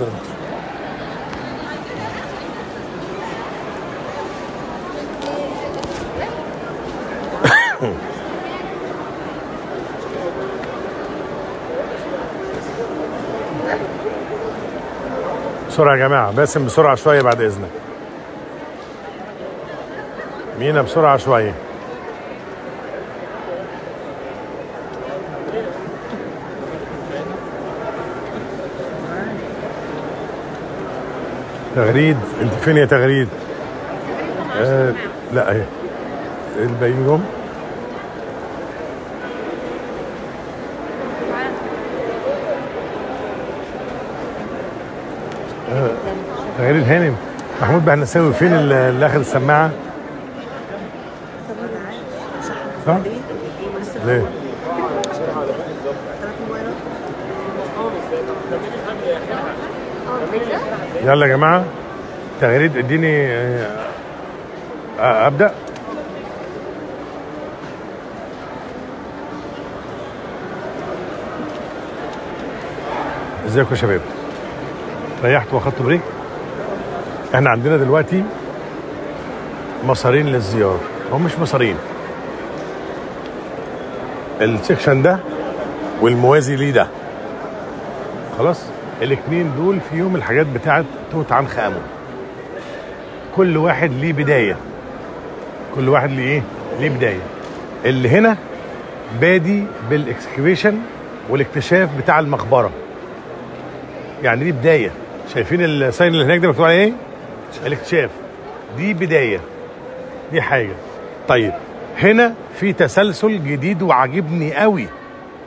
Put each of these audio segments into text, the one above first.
اتفضل بسرعة يا جماعة باسم بسرعة شوية بعد إذنك. مينا بسرعة شوية. تغريد انت فين يا تغريد؟ آه لا اهي الباقيين جم آه، تغريد هانم محمود بهنساوي فين ال- اللي اخذ السماعة؟ صح؟ ليه؟ يلا يا جماعة تغريد اديني آه، آه، أبدأ. إزيكم يا شباب؟ ريحتوا واخدتوا break؟ إحنا عندنا دلوقتي مسارين للزيارة هم مش مسارين. ال section ده والموازي ليه ده. خلاص؟ الاثنين دول فيهم الحاجات بتاعت توت عنخ آمون. كل واحد ليه بداية. كل واحد ليه إيه؟ ليه بداية. اللي هنا بادي بال excavation والاكتشاف بتاع المقبرة. يعني دي بداية. شايفين ال sign اللي هناك ده مكتوب عليه إيه؟ الاكتشاف. دي بداية. دي حاجة. طيب هنا في تسلسل جديد وعاجبني قوي.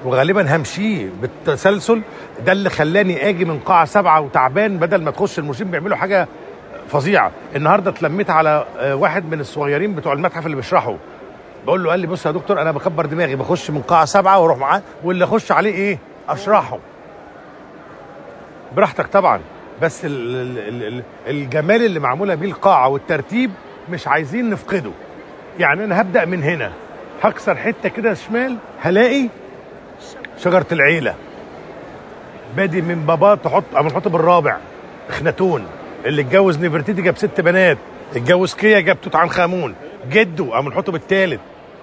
وغالبا همشيه بالتسلسل. ده اللي خلاني آجي من قاعة سبعة وتعبان بدل ما تخش المرشدين بيعملوا حاجة فظيعة. النهارده اتلميت على آه، واحد من الصغيرين بتوع المتحف اللي بيشرحوا. بقول له قال لي بص يا دكتور أنا بكبر دماغي بخش من قاعة سبعة وأروح معاه واللي أخش عليه إيه؟ أشرحه. براحتك طبعا. بس ال ال ال ال الجمال اللي معمولة بيه القاعة والترتيب مش عايزين نفقده. يعني أنا هبدأ من هنا. هكسر حتة كده شمال هلاقي شجرة العيلة. بادي من بابا تحط أمنحتب الرابع إخناتون. اللي اتجوز نفرتيتي جاب ست بنات. اتجوز كيا جاب توت عنخ آمون. جده أمنحتب التالت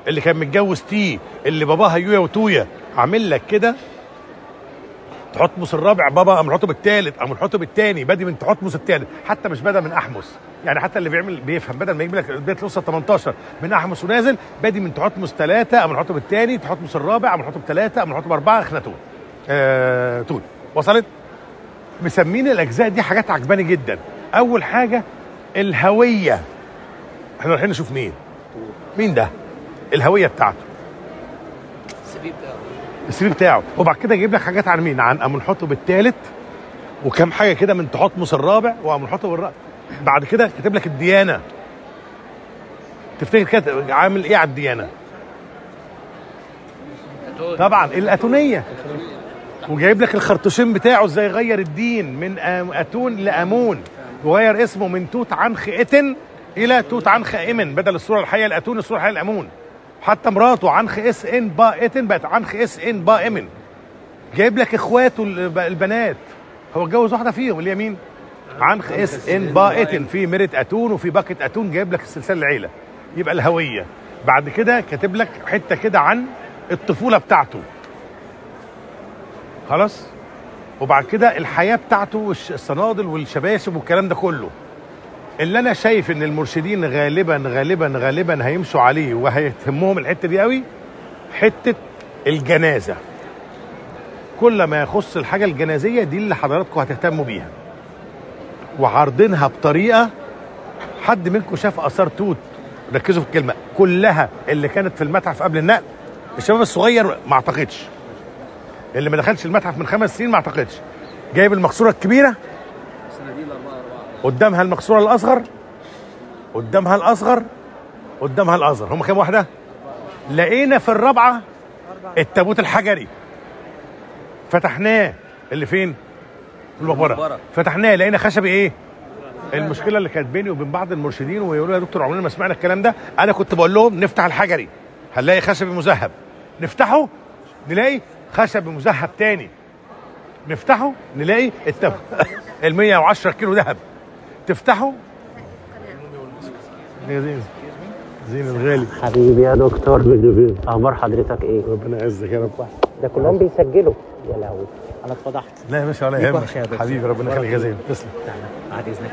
اللي كان متجوز تي. اللي باباها يويا وتويا. عامل لك كده. تحتمس الرابع بابا أمنحتب الثالث أمنحتب الثاني بادي من تحتمس الثالث حتى مش بدا من احمس يعني حتى اللي بيعمل بيفهم بدل ما يجيب لك بدايه الاسره 18 من احمس ونازل بادي من تحتمس ثلاثة أمنحتب الثاني تحتمس الرابع أمنحتب ثلاثه أمنحتب اربعه اخناتون آه توت وصلت؟ مسمين الأجزاء دي حاجات عجباني جدا. أول حاجة الهوية. إحنا رايحين نشوف مين؟ مين ده؟ الهوية بتاعته. ال CV ده ال CV بتاعه. وبعد كده يجيب لك حاجات عن مين؟ عن أمنحتب الثالث وكم حاجة كده من تحتمس الرابع وأمنحتب الرابع بعد كده كاتب لك الديانة. تفتكر كده عامل إيه على الديانة. طبعا الأتونية. وجايب لك الخرطوشين بتاعه إزاي غير الدين من أتون لأمون وغير اسمه من توت عنخ إتن إلى توت عنخ امن بدل الصورة الحية الأتون الصورة الحية الأمون. حتى مراته عنخ إس إن با إتن بقت عنخ إس إن با امن جايب لك إخواته الب- البنات. هو اتجوز واحدة فيهم اللي هي مين عنخ اس إن با اتن في ميرت أتون وفي باكت أتون جايب لك السلسلة العيلة. يبقى الهوية. بعد كده كاتب لك حتة كده عن الطفولة بتاعته. خلاص؟ وبعد كده الحياة بتاعته والش- الصنادل والشباشب والكلام ده كله. اللي أنا شايف إن المرشدين غالبا غالبا غالبا هيمشوا عليه وهيهمهم الحتة دي قوي حتة الجنازة. كل ما يخص الحاجة الجنازية دي اللي حضراتكم هتهتموا بيها. وعارضينها بطريقة حد منكم شاف آثار توت؟ ركزوا في الكلمة. كلها اللي كانت في المتحف قبل النقل. الشباب الصغير ما اعتقدش. اللي ما دخلش المتحف من خمس سنين ما اعتقدش. جايب المقصورة الكبيرة. قدامها المقصورة الأصغر. قدامها الأصغر. قدامها الأصغر. هم كام واحدة؟ لقينا في الرابعة التابوت الحجري. فتحناه. اللي فين؟ في المقبرة. المقبرة. فتحناه لقينا خشبي إيه؟ المشكلة اللي كانت بيني وبين بعض المرشدين ويقولوا يا دكتور عمرنا ما سمعنا الكلام ده. أنا كنت بقول لهم نفتح الحجري هنلاقي خشبي مذهب. نفتحه نلاقي خشبي مذهب تاني. نفتحه نلاقي التابوت ال 110 كيلو ذهب. تفتحه. زين زين الغالي. حبيبي يا دكتور أخبار حضرتك إيه؟ ربنا يعزك يا رب. ده كلهم بيسجلوا. يا لهوي. أنا اتفضحت لا يا باشا ولا يهمك. حبيبي ربنا يخليك يا زين تسلم تعالى بعد اذنك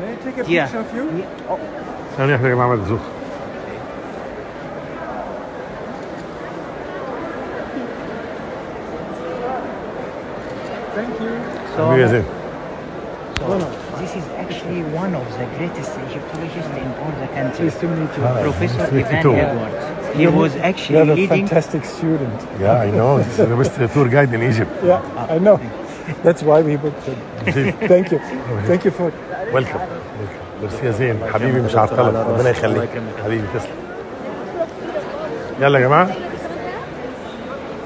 May I take a Yeah. picture of you? ثانية واحدة يا جماعة مرزوق Thank you. زين So, this is actually one of the greatest Egyptologists in all the country. Professor Ivan. Edwards. He was You're actually the leading. fantastic student. Yeah, I know. Is the best tour guide in Egypt. Yeah, I know. That's why we booked him. Thank you. Thank you for ويلكم ميرسي يا زين حبيبي مش هعطلك ربنا يخليك حبيبي تسلم يلا يا جماعة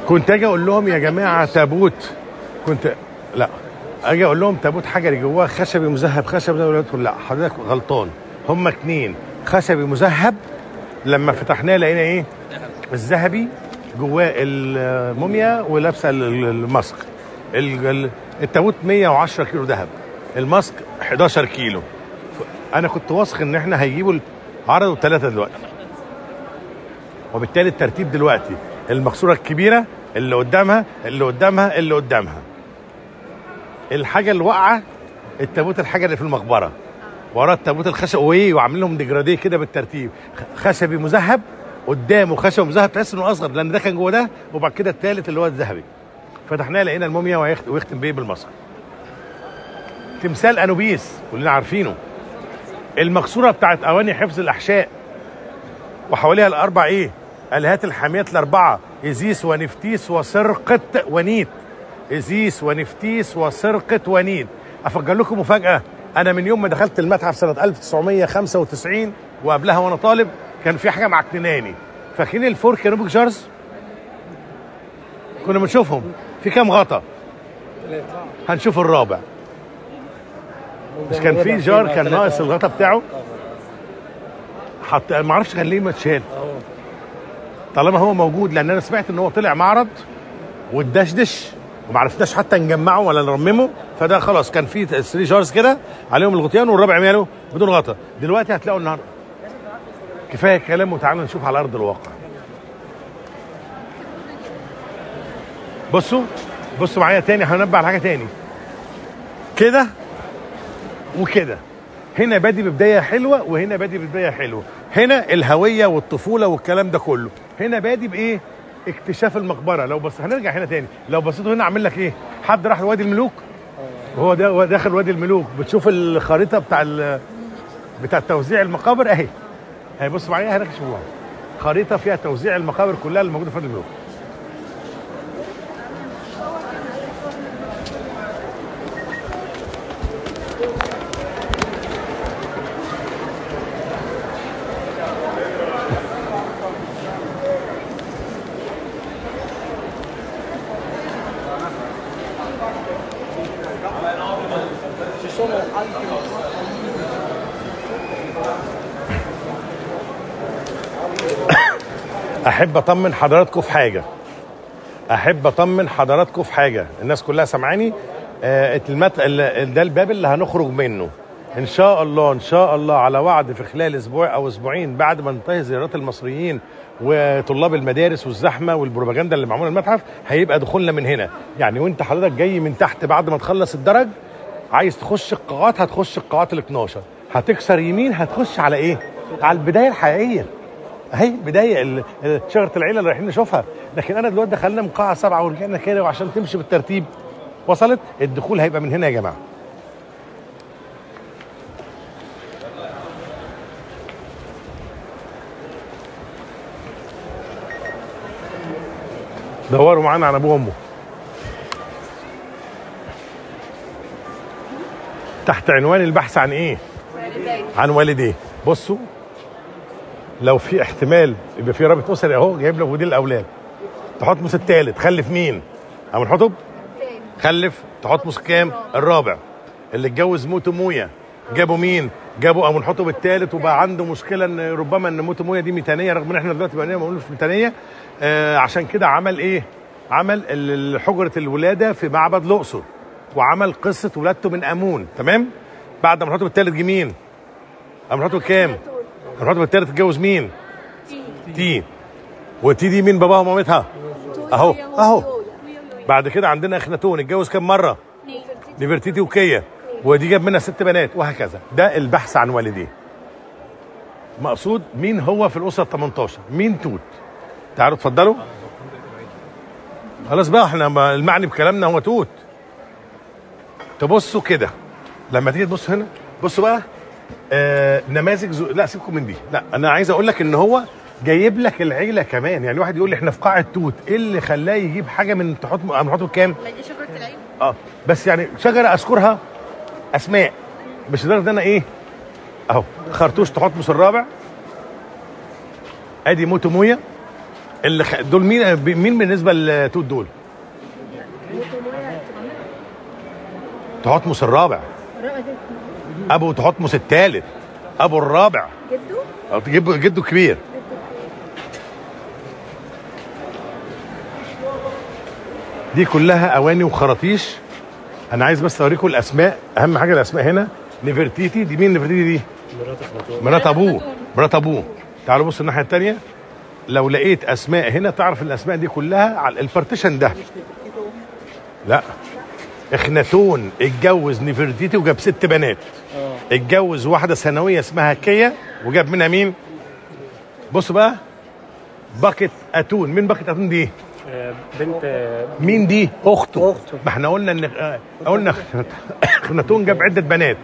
كنت أجي أقول لهم يا جماعة تابوت كنت لا أجي أقول لهم تابوت حجري جواه خشبي مذهب خشبي لا حضرتك غلطان هما اتنين خشبي مذهب لما فتحناه لقينا إيه؟ الذهبي جواه الموميا ولابسة ال- ال- الماسك. ال- ال- التابوت 110 كيلو ذهب. الماسك 11 كيلو. أنا كنت واثق إن إحنا هيجيبوا عرضوا ثلاثة دلوقتي. وبالتالي الترتيب دلوقتي. المقصوره الكبيرة اللي قدامها اللي قدامها اللي قدامها. الحاجة اللي واقعه التابوت الحجري اللي في المقبرة. وراه التابوت الخشب. وايه وعاملين لهم ديجراديه كده بالترتيب. خشبي مذهب قدامه خشب مذهب تحس إنه أصغر لأن ده كان جوه ده وبعد كده الثالث اللي هو الذهبي. فتحناه لقينا الموميا ويخت- ويختم بيه بالمصر تمثال أنوبيس كلنا عارفينه. المقصورة بتاعت أواني حفظ الأحشاء وحواليها الأربع إيه؟ الإلهات الحاميات الأربعة إزيس ونفتيس وسرقت ونيت. إزيس ونفتيس وسرقت ونيت. أفجر لكم مفاجأة. أنا من يوم ما دخلت المتحف سنة 1995 وقبلها وأنا طالب كان في حاجة معكناني فاكرين ال four canopic jars كنا بنشوفهم. في كام غطا؟ هنشوف الرابع. مش كان في جار؟ كان ناقص الغطا بتاعه؟ حط ما أعرفش كان ليه ما اتشال طالما هو موجود لأن أنا سمعت إن هو طلع معرض واتدشدش وما عرفناش حتى نجمعه ولا نرممه. فده خلاص كان في 3 جارز كده عليهم الغطيان والرابع ماله بدون غطا. دلوقتي هتلاقوا النهارده كفاية كلام وتعالوا نشوف على أرض الواقع. بصوا بصوا معايا تاني هنبه على حاجة تاني. كده وكده. هنا بادي ببداية حلوة وهنا بادي ببداية حلوة. هنا الهوية والطفولة والكلام ده كله. هنا بادي بإيه؟ اكتشاف المقبرة. لو بص هنرجع هنا تاني. لو بصيتوا هنا عامل لك إيه؟ حد راح لوادي الملوك؟ وهو ده داخل وادي الملوك. بتشوف الخريطة بتاع ال- بتاع توزيع المقابر؟ أهي. بص معايا هناك شوفوها. خريطة فيها توزيع المقابر كلها اللي موجوده في وادي الملوك. أحب أطمن حضراتكم في حاجة. أحب أطمن حضراتكم في حاجة. الناس كلها سامعاني؟ آه ده الباب اللي هنخرج منه. إن شاء الله إن شاء الله على وعد في خلال أسبوع أو أسبوعين بعد ما ننتهي زيارات المصريين وطلاب المدارس والزحمة والبروباجندا اللي معمولة المتحف هيبقى دخولنا من هنا. يعني وأنت حضرتك جاي من تحت بعد ما تخلص الدرج؟ عايز تخش القاعات هتخش القاعات ال 12 هتكسر يمين هتخش على إيه؟ على البداية الحقيقية. أهي بداية شجرة العيلة اللي رايحين نشوفها. لكن أنا دلوقتي دخلنا من قاعة سبعة ورجعنا كده وعشان تمشي بالترتيب. وصلت؟ الدخول هيبقى من هنا يا جماعة. دوروا معانا عن أبوه وأمه. تحت عنوان البحث عن إيه؟ عن والديه. بصوا لو في احتمال يبقى في رابط أسري أهو جايب لك ودي الأولاد. تحطمس الثالث خلف مين؟ ابو الحطب؟ خلف. تحطمس كام؟ الرابع. اللي اتجوز موت مويا. جابوا مين؟ جابوا ابو الحطب الثالث وبقى عنده مشكلة إن ربما إن موت مويا دي ميتانية رغم إن إحنا دلوقتي بقينا ما بنقولش ميتانية. آه عشان كده عمل إيه؟ عمل حجرة الولادة في معبد الأقصر. وعمل قصة ولادته من أمون تمام؟ بعد ما أمنحتب الثالث جه مين؟ أمنحتب كام؟ أمنحتب الثالث اتجوز مين؟ تي. وتي دي مين باباها ومامتها؟ أهو أهو. بعد كده عندنا اخناتون اتجوز كام مرة؟ نيفرتيتي. وكيا. ودي جاب منها ست بنات وهكذا. ده البحث عن والديه. مقصود مين هو في الأسرة ال 18 مين توت؟ تعالوا اتفضلوا. خلاص بقى إحنا المعني بكلامنا هو توت. تبصوا كده. لما تيجي تبص هنا بصوا بقى آه نماذج زو... لا سيبكم من دي. لا أنا عايز أقول لك إن هو جايب لك العيلة كمان. يعني واحد يقول لي إحنا في قاعة توت إيه اللي خلاه يجيب حاجة من تحط من تحط كام ما دي شجرة العين آه بس يعني شجرة أذكرها أسماء. مش لدرجة إن أنا إيه أهو خرطوش تحطمس الرابع. أدي موتو مويا. اللي خ... دول مين مين بالنسبة لتوت دول؟ تحطمس الرابع. أبو تحطمس الثالث. أبو الرابع. جده تجيب جده كبير. دي كلها أواني وخراطيش. أنا عايز بس أوريكم الأسماء. أهم حاجة الأسماء هنا. نفرتيتي. دي مين نفرتيتي دي؟ مرات ابوه مرات ابوه تعالوا بصوا الناحية الثانية لو لقيت أسماء هنا تعرف الأسماء دي كلها على ال partition ده. لا. اخناتون اتجوز نفرتيتي وجاب ست بنات. اتجوز واحدة ثانوية اسمها كيا وجاب منها مين؟ بص بقى. باكت أتون. مين باكت أتون دي؟ بنت مين دي؟ أخته. أخته. ما إحنا قلنا إن آه، قلنا اخناتون جاب عدة بنات.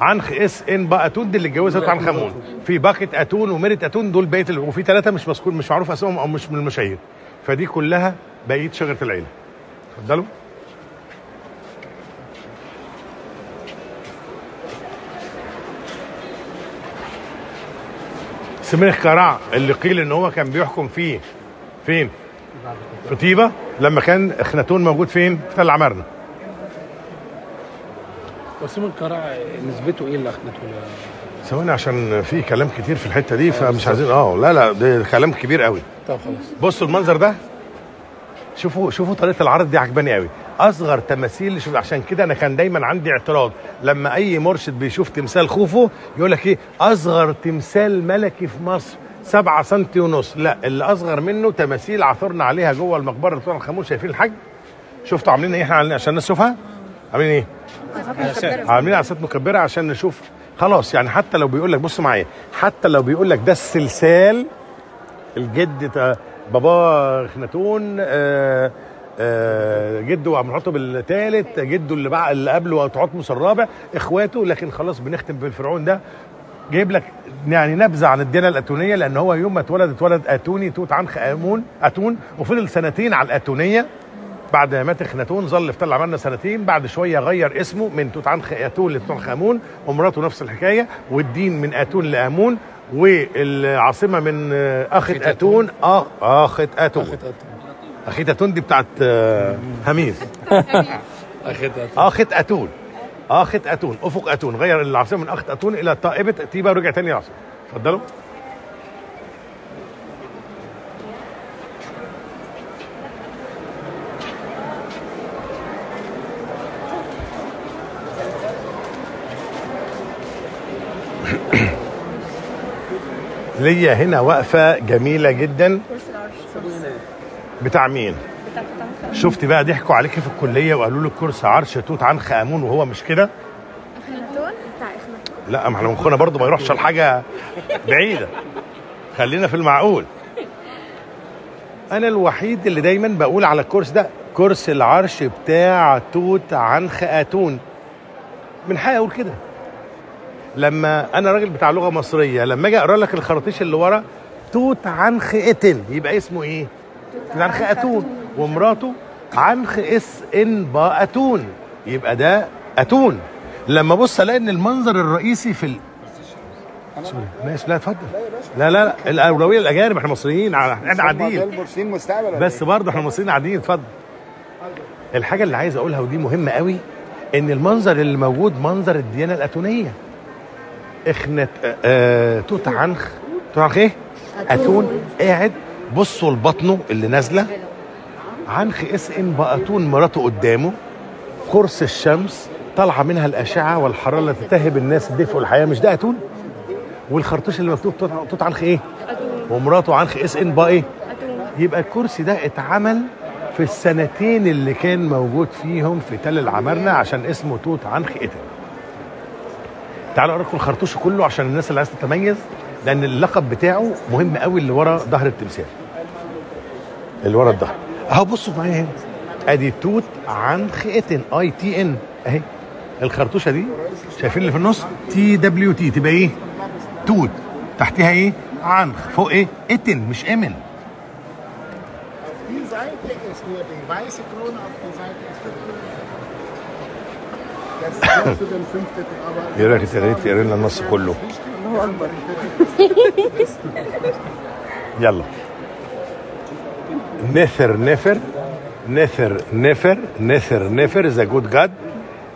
عنخ إس إن با أتون دي اللي اتجوزها توت عنخ امون في باكت أتون وميرت أتون دول بقية وفي ثلاثة مش مذكور مش معروف اسمهم أو مش من المشاهير. فدي كلها بقيه شجرة العيلة. اتفضلوا. سمنخ كا رع اللي قيل إن هو كان بيحكم فيه فين؟ في طيبة لما كان إخناتون موجود فين؟ في تل عمارنه وسيم الكرع نسبته إيه اخنته ثواني عشان في كلام كتير في الحتة دي فمش عايزين آه لا لا ده كلام كبير قوي. طب خلاص. بصوا المنظر ده. شوفوا شوفوا طريقة العرض دي عجباني قوي. أصغر تماثيل شوف عشان كده أنا كان دايما عندي اعتراض. لما أي مرشد بيشوف تمثال خوفو يقول لك إيه؟ أصغر تمثال ملكي في مصر سبعة سنتي ونص. لا اللي أصغر منه تماثيل عثرنا عليها جوه المقبرة بتوع الخاموش شايفين الحاج؟ شفتوا عاملين إيه؟ إحنا عشان الناس تشوفها؟ عاملين إيه؟ عاملين عصات مكبرة عشان نشوف. خلاص يعني حتى لو بيقول لك بص معايا حتى لو بيقول لك ده السلسال الجد بابا خناتون آه جده عم الحطب الثالث جده اللي بعد اللي قبله تحتمس الرابع إخواته لكن خلاص بنختم بالفرعون ده. جايب لك يعني نبذة عن الديانة الأتونية لأن هو يوم ما اتولد اتولد أتوني توت عنخ آمون أتون وفضل سنتين على الأتونية. بعد ما مات إخناتون ظل في تل العمارنة سنتين بعد شوية غير اسمه من توت عنخ آتون لتوت عنخ آمون ومراته نفس الحكاية والدين من آتون لآمون والعاصمة من آه، أخت آتون. أخت آتون. اخت اتون دي بتاعت آه، هميز اخدها أخت أتون. أخت أتون أفق أتون. غير العاصمة من أخت أتون إلى طائبة تيبا ورجع تاني العاصمه اتفضلوا ليا هنا وقفة جميلة جدا. كرسي العرش. بتاع مين؟ بتاع توت شفت بقى ضحكوا عليك في الكلية وقالوا لك كرسي عرش توت عنخ آمون وهو مش كده؟ إخناتون؟ بتاع إخناتون. لا ما إحنا مخنا برضه ما يروحش لحاجه بعيدة. خلينا في المعقول. أنا الوحيد اللي دايما بقول على الكرسي ده كرسي العرش بتاع توت عنخ آتون. من حقي أقول كده. لما أنا راجل بتاع لغة مصرية لما أجي أقرأ لك الخراطيش اللي ورا توت عنخ اتن يبقى اسمه إيه؟ عنخ اتون ومراته عنخ اس إن با اتون يبقى ده أتون. لما ابص الاقي إن المنظر الرئيسي في ال... اسف لا اتفضل. لا لا لا الأولوية للاجانب إحنا مصريين إحنا ولا بس برضه إحنا مصريين قاعدين اتفضل. الحاجة اللي عايز أقولها ودي مهمة قوي إن المنظر اللي موجود منظر الديانة الأتونية. اخنت آه آه توت عنخ توت عنخ إيه؟ أتون قاعد بصوا لبطنه اللي نازلة. عنخ اس ان بقى اتون مراته قدامه. قرص الشمس طالعة منها الأشعة والحرارة التي تهب الناس الدفء والحياة مش ده أتون؟ والخرطوش اللي مكتوب توت- عنخ إيه؟ ومراته عنخ اس ان با إيه يبقى الكرسي ده اتعمل في السنتين اللي كان موجود فيهم في تل العمارنة عشان اسمه توت عنخ اتن تعالوا أقرأ لكم الخرطوش كله عشان الناس اللي عايزة تتميز لأن اللقب بتاعه مهم قوي اللي ورا ظهر التمثال. اللي ورا الظهر اهو بصوا معايا هنا. ادي توت عنخ اتن I T N. اهي. الخرطوشة دي شايفين اللي في النص؟ T W T تبقى إيه؟ توت. تحتها إيه؟ عنخ فوق إيه؟ اتن مش امن إيه رايك تقري تقري لنا النص كله. يلا. نثر نفر نثر نفر نثر نفر the good god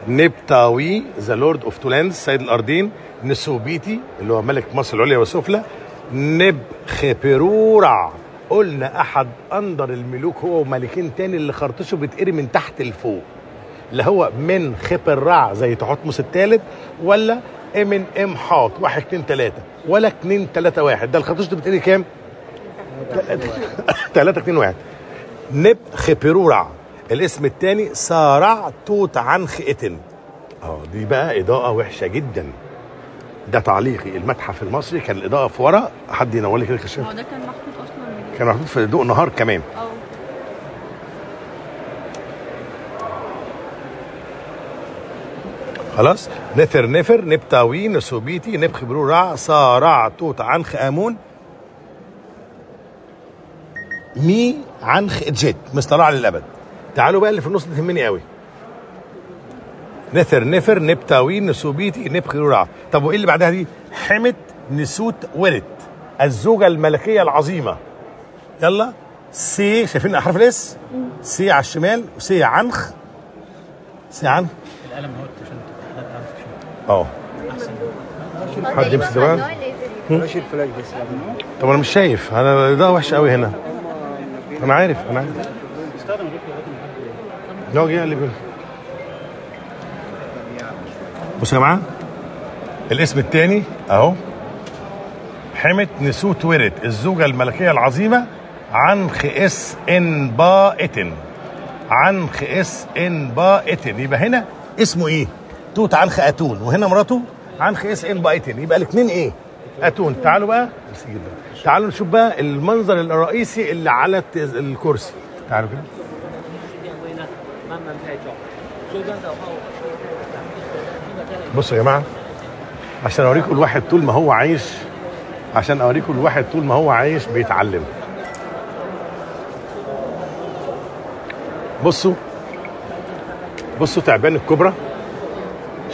نبتاوي the lord of two lands سيد الارضين نسوبيتي اللي هو ملك مصر العليا والسفلى. نبخبرورع قلنا أحد اندر الملوك هو وملكين تاني اللي خرطشه بيتقري من تحت لفوق. اللي هو من خبرع زي تحتمس الثالث ولا من ام حاط. واحد اتنين تلاتة. ولا اتنين تلاتة واحد. ده الخرطوش ده بتقري كام؟ تلاتة اتنين واحد. نب خبرورع الاسم الثاني سارع توت عنخ اتن آه دي بقى إضاءة وحشة جدا. ده تعليقي. المتحف المصري كان الإضاءة في ورا. حد ينور لي كده الكشاف هو ده كان محطوط أصلا كان محطوط في ضوء نهار كمان. آه خلاص. نثر نفر. نبتاوي نسوبيتي نبخ برورع صارع توت عنخ امون مي عنخ جد مسترع للأبد. تعالوا بقى اللي في النص ده تهمني قوي. نثر نفر نبتاوي نسوبيتي نبخ برورع طب وإيه اللي بعدها دي؟ حمت نسوت ورد الزوجة الملكية العظيمة. يلا. سي شايفين أحرف الإس؟ سي على الشمال وسي عنخ سي عنخ القلم اهو عشان آه حد يمسك لما طب أنا مش شايف. أنا ده وحش قوي هنا. أنا عارف أنا عارف. لا جه اللي بيقول. بصوا يا جماعة الاسم الثاني أهو. حمت نسوت ورد الزوجة الملكية العظيمة عنخ اس إن با اتن عنخ اس إن با اتن يبقى هنا اسمه إيه؟ توت عنخ آتون. وهنا مراته عنخ اس إن با اتن يبقى الاثنين إيه؟ آتون. تعالوا بقى. تعالوا نشوف بقى المنظر الرئيسي اللي على الكرسي. تعالوا كده. بصوا يا جماعة عشان أوريكم الواحد طول ما هو عايش عشان أوريكم الواحد طول ما هو عايش بيتعلم. بصوا بصوا تعبان الكبرى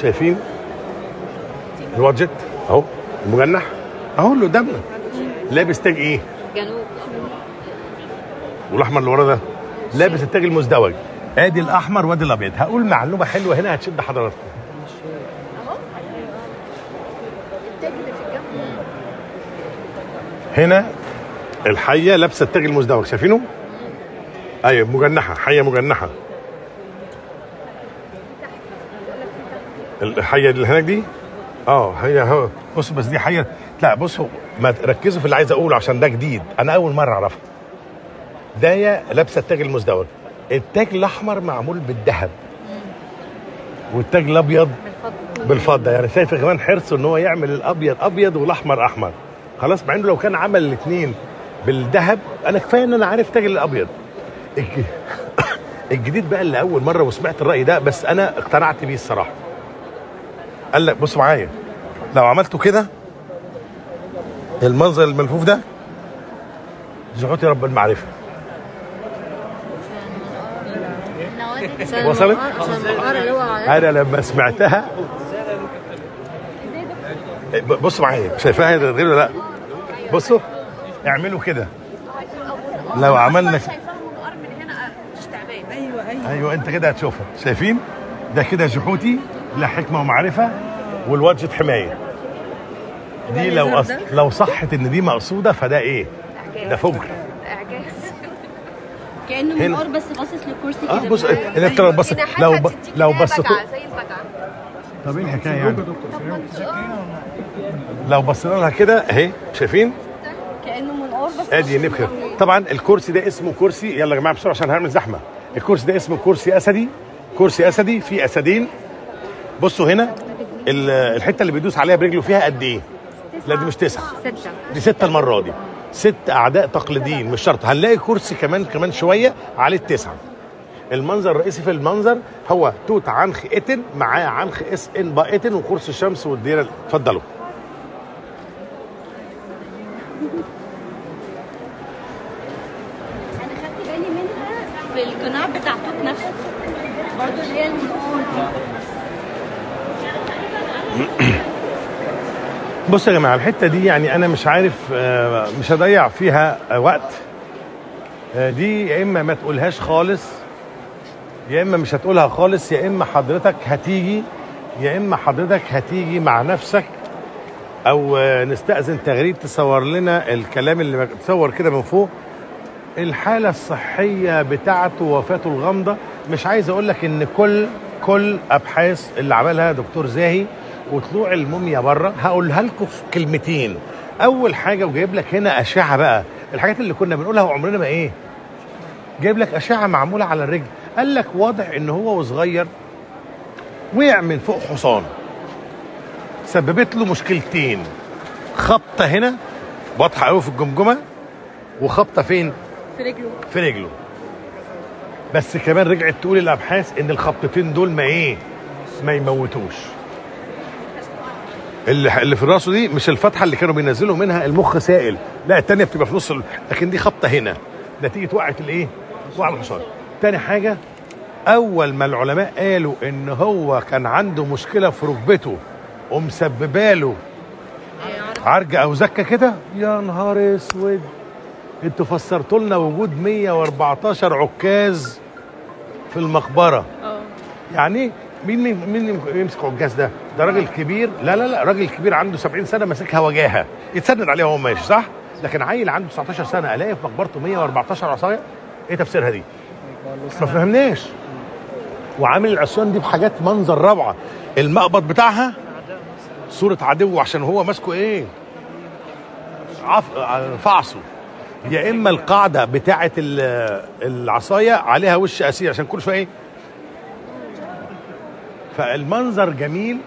شايفين الوادجت أهو المجنح. أهو اللي قدامنا. لابس تاج إيه؟ جنوب. والأحمر اللي ورا ده؟ لابس التاج المزدوج. آدي الأحمر وآدي الأبيض. هقول معلومة حلوة هنا هتشد حضراتكم. اهو التاج اللي في الجنب هنا الحية لابسة التاج المزدوج. شايفينه؟ أيوه مجنحة حية مجنحة. الحية اللي هناك دي؟ آه هي هو بصوا بس دي حية لا بصوا ما تركزوا في اللي عايز أقوله عشان ده جديد. أنا أول مرة اعرفها دايه لابسة التاج المزدوج. التاج الأحمر معمول بالذهب. والتاج الأبيض بالفضة. يعني شايف كمان حرصه إن هو يعمل الأبيض أبيض والأحمر أحمر. خلاص مع إنه لو كان عمل الاثنين بالذهب أنا كفاية إن أنا عارف تاج الأبيض. الج- الجديد بقى اللي أول مرة وسمعت الرأي ده بس أنا اقتنعت بيه الصراحة. قال لك بصوا معايا. لو عملتوا كده المنظر الملفوف ده؟ جحوتي رب المعرفة. وصلت؟ أنا لما سمعتها بصوا معايا شايفاها غير لا؟ بصوا اعملوا كده. لو عملنا أيوه أيوه أيوه أنت كده هتشوفها. شايفين؟ ده كده جحوتي لا حكمة ومعرفة والوجه حماية. دي لو أص... لو صحت إن دي مقصودة فده إيه؟ ده فجر. إعجاز. كأنه. منقار بس باصص للكرسي كده. آه بص. اللي انت لو بص لو ب... لو بصيت زي البجعة طب إيه الحكاية يعني؟ لو بصينا لها كده إهي شايفين؟ كأنه منقار بس آدي نبخر. طبعا الكرسي ده اسمه كرسي يلا يا جماعة بسرعة عشان هعمل زحمه الكرسي ده اسمه كرسي أسدي. كرسي أسدي فيه أسدين. بصوا هنا ال- الحتة اللي بيدوس عليها برجله فيها قد إيه؟ لا دي مش تسعة. ستة. دي ستة المرة دي. ست أعداء تقليديين مش شرط. هنلاقي كرسي كمان كمان شوية عليه التسعة. المنظر الرئيسي في المنظر هو توت عنخ اتن معاه عنخ إس إن با اتن وقرص الشمس والديرة. اتفضلوا أنا خدت بالي منها في القناع بتاع توت نفسه برضه اللي هي المنقار بصوا يا جماعة الحتة دي يعني أنا مش عارف آه، مش هضيع فيها آه، وقت. آه، دي يا إما ما تقولهاش خالص يا إما مش هتقولها خالص يا إما حضرتك هتيجي يا إما حضرتك هتيجي مع نفسك أو نستأذن تغريد تصور لنا الكلام اللي تصور كده من فوق. الحالة الصحية بتاعته وفاته الغامضة مش عايز أقول لك إن كل كل أبحاث اللي عملها دكتور زاهي وطلوع الموميا بره. هقولها لكم في كلمتين. أول حاجة وجايب لك هنا أشعة بقى. الحاجات اللي كنا بنقولها وعمرنا ما إيه. جايب لك أشعة معمولة على الرجل. قال لك واضح إن هو وصغير وقع من فوق حصان. سببت له مشكلتين. خبطة هنا واضحة قوي في الجمجمة. وخبطة فين؟ في رجله. في رجله. بس كمان رجعت تقول الأبحاث إن الخبطتين دول ما إيه؟ ما يموتوش. اللي اللي في راسه دي مش الفتحة اللي كانوا بينزلوا منها المخ سائل. لا التانية بتبقى في نص ال- لكن دي خبطة هنا. نتيجة وقعت الإيه؟ وقع الحصان. تاني حاجة أول ما العلماء قالوا إن هو كان عنده مشكلة في ركبته ومسبباله عرج أو زكه كده يا نهار أسود. أنتوا فسرتوا لنا وجود 114 عكاز في المقبرة. آه. يعني؟ مين مين مين يمسك عكاز ده؟ ده راجل كبير لا لا لا راجل كبير عنده 70 سنة ماسكها وجاهه يتسند عليها وهو ماشي صح؟ لكن عيل عنده 19 سنة الاقي في مقبرته 114 عصاية إيه تفسيرها دي؟ ما فهمناش وعامل العصيان دي بحاجات منظر روعة المقبض بتاعها صورة عدو عشان هو ماسكه إيه؟ عف... فعصه يا إما القاعدة بتاعة ال- العصاية عليها وش أسير عشان كل شوية إيه؟ فالمنظر جميل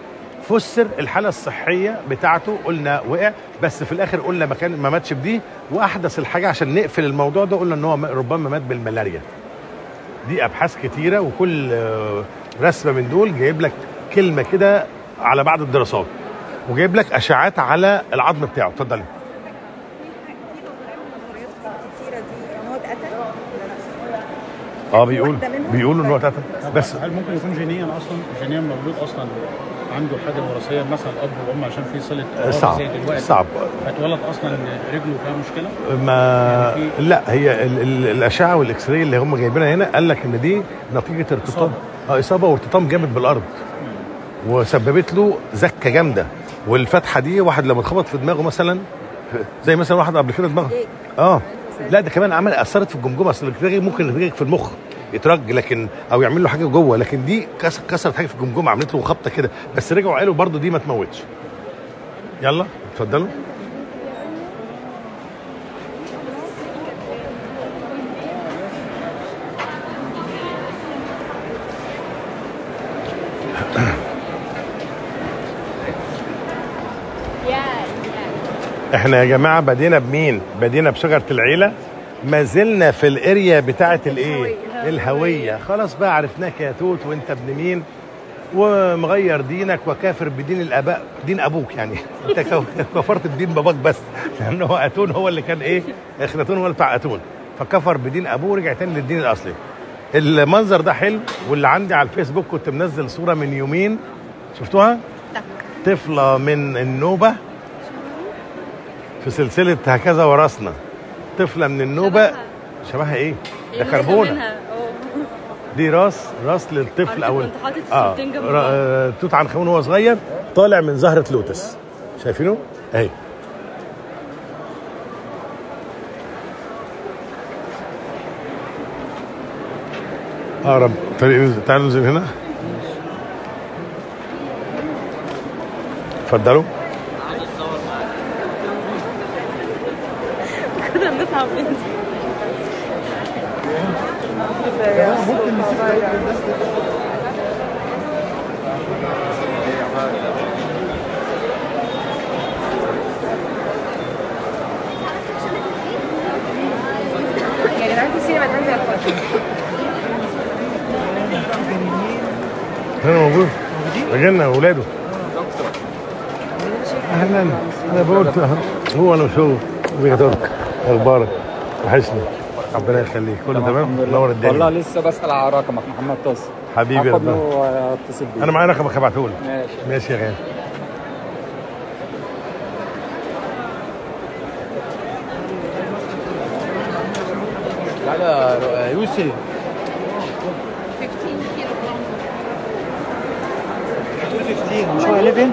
فسر الحالة الصحية بتاعته قلنا وقع بس في الآخر قلنا ما كان ما ماتش بدي وأحدث الحاجة عشان نقفل الموضوع ده قلنا إن هو ربما مات بالملاريا. دي أبحاث كتيرة وكل آه، رسمة من دول جايب لك كلمة كده على بعض الدراسات وجايب لك اشعات على العظم بتاعه. اتفضلي آه بيقول؟ بيقولوا إن هو اتقتل. بس هل ممكن يكون جينيا أصلا؟ جينيا مولود أصلا؟ عنده حاجة وراثية مثلا الأب وام عشان في صلة قرابة صعب زي دلوقتي. صعب. فاتولد أصلا رجله فيها مشكلة؟ ما يعني في- لا هي ال- ال- الأشعة وال X-ray اللي هم جايبينها هنا قال لك إن دي نتيجة ارتطام. آه إصابة وارتطام جامد بالأرض. وسببت له زكة جامدة. والفتحة دي واحد لما اتخبط في دماغه مثلا زي مثلا واحد قبل كده دماغه. آه. لا ده كمان عمل أثرت في الجمجمة. أصل ممكن يترجك في المخ. يترج لكن أو يعمل له حاجة جوه لكن دي كس- كسرت حاجة في الجمجمة عملت له خبطة كده. بس رجعوا قالوا برضو دي ما تموتش. يلا اتفضلوا. إحنا يا جماعة بدينا بمين؟ بدينا بشجرة العيلة. ما زلنا في الاريا بتاعه الايه؟ الهوية. خلاص بقى عرفناك يا توت وانت ابن مين ومغير دينك وكافر بدين الأباء دين أبوك يعني. انت كف- كفرت بدين باباك بس لأن هو أتون هو اللي كان إيه؟ اخناتون هو اللي بتاع أتون. فكفر بدين أبوه ورجع تاني للدين الأصلي. المنظر ده حلو واللي عندي على الفيسبوك كنت منزل صورة من يومين. شفتوها؟ طفلة من النوبة في سلسلة هكذا ورثنا. طفلة من النوبة شبهها. شبهها إيه؟ ده نسخة كربونة. دي راس راس للطفل أو حاطط آه. آه، توت عنخ آمون وهو صغير طالع من زهرة لوتس شايفينه؟ أهي اقرب طريق ننزل تعالوا ننزل هنا اتفضلوا يعني تنزل هنا موجود رجلنا اولاده أهلا. أنا بقول هو أنا شو بيغدرك. أخبارك وحشني. ربنا يخليك. كله تمام. نور والله الدنيا لسه بسأل على رقمك محمد طاس حبيبي يا هاخد ربنا. بيك أنا معايا رقمك هبعتهولك ماشي. ماشي يا غالي. لا لا يوسف. 15 كيلو شو 11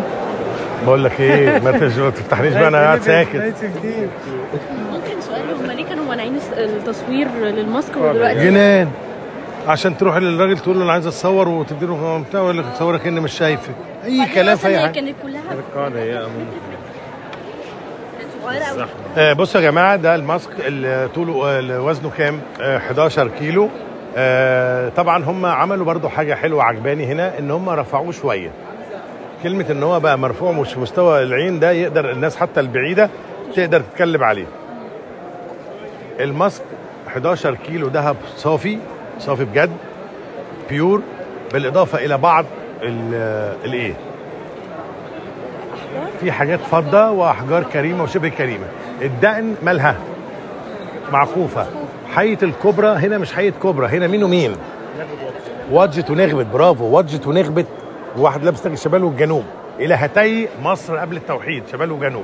بقول لك إيه ما تفتحنيش بقى أنا قاعد ساكت. 15 ممكن سؤال هم ليه كانوا مانعين التصوير للماسك ودلوقتي؟ جنان. عشان تروح للراجل تقول له أنا عايز أتصور وتدي له بتاع يقول لك تصورك اني مش شايفك. أي كلام في هي حاجة. كانت كلها القاعدة هي أمون كانت صغيرة قوي آه، بصوا يا جماعة ده الماسك اللي طوله آه، اللي وزنه كام؟ آه، 11 كيلو. آه، طبعا هم عملوا برضو حاجة حلوة عجباني هنا إن هم رفعوه شوية. كلمة إن هو بقى مرفوع مش مستوى العين ده يقدر الناس حتى البعيدة تقدر تتكلم عليه. الماسك 11 كيلو ذهب صافي صافي بجد بيور بالإضافة إلى بعض ال- الايه في حاجات فضة وأحجار كريمة وشبه كريمة. الدقن مالها؟ معكوفة. حية الكبرى هنا مش حية كبرى هنا مين ومين؟ وادجت ونخبت برافو وادجت ونخبت وواحد لابس تاج الشمال والجنوب الهتي مصر قبل التوحيد شمال وجنوب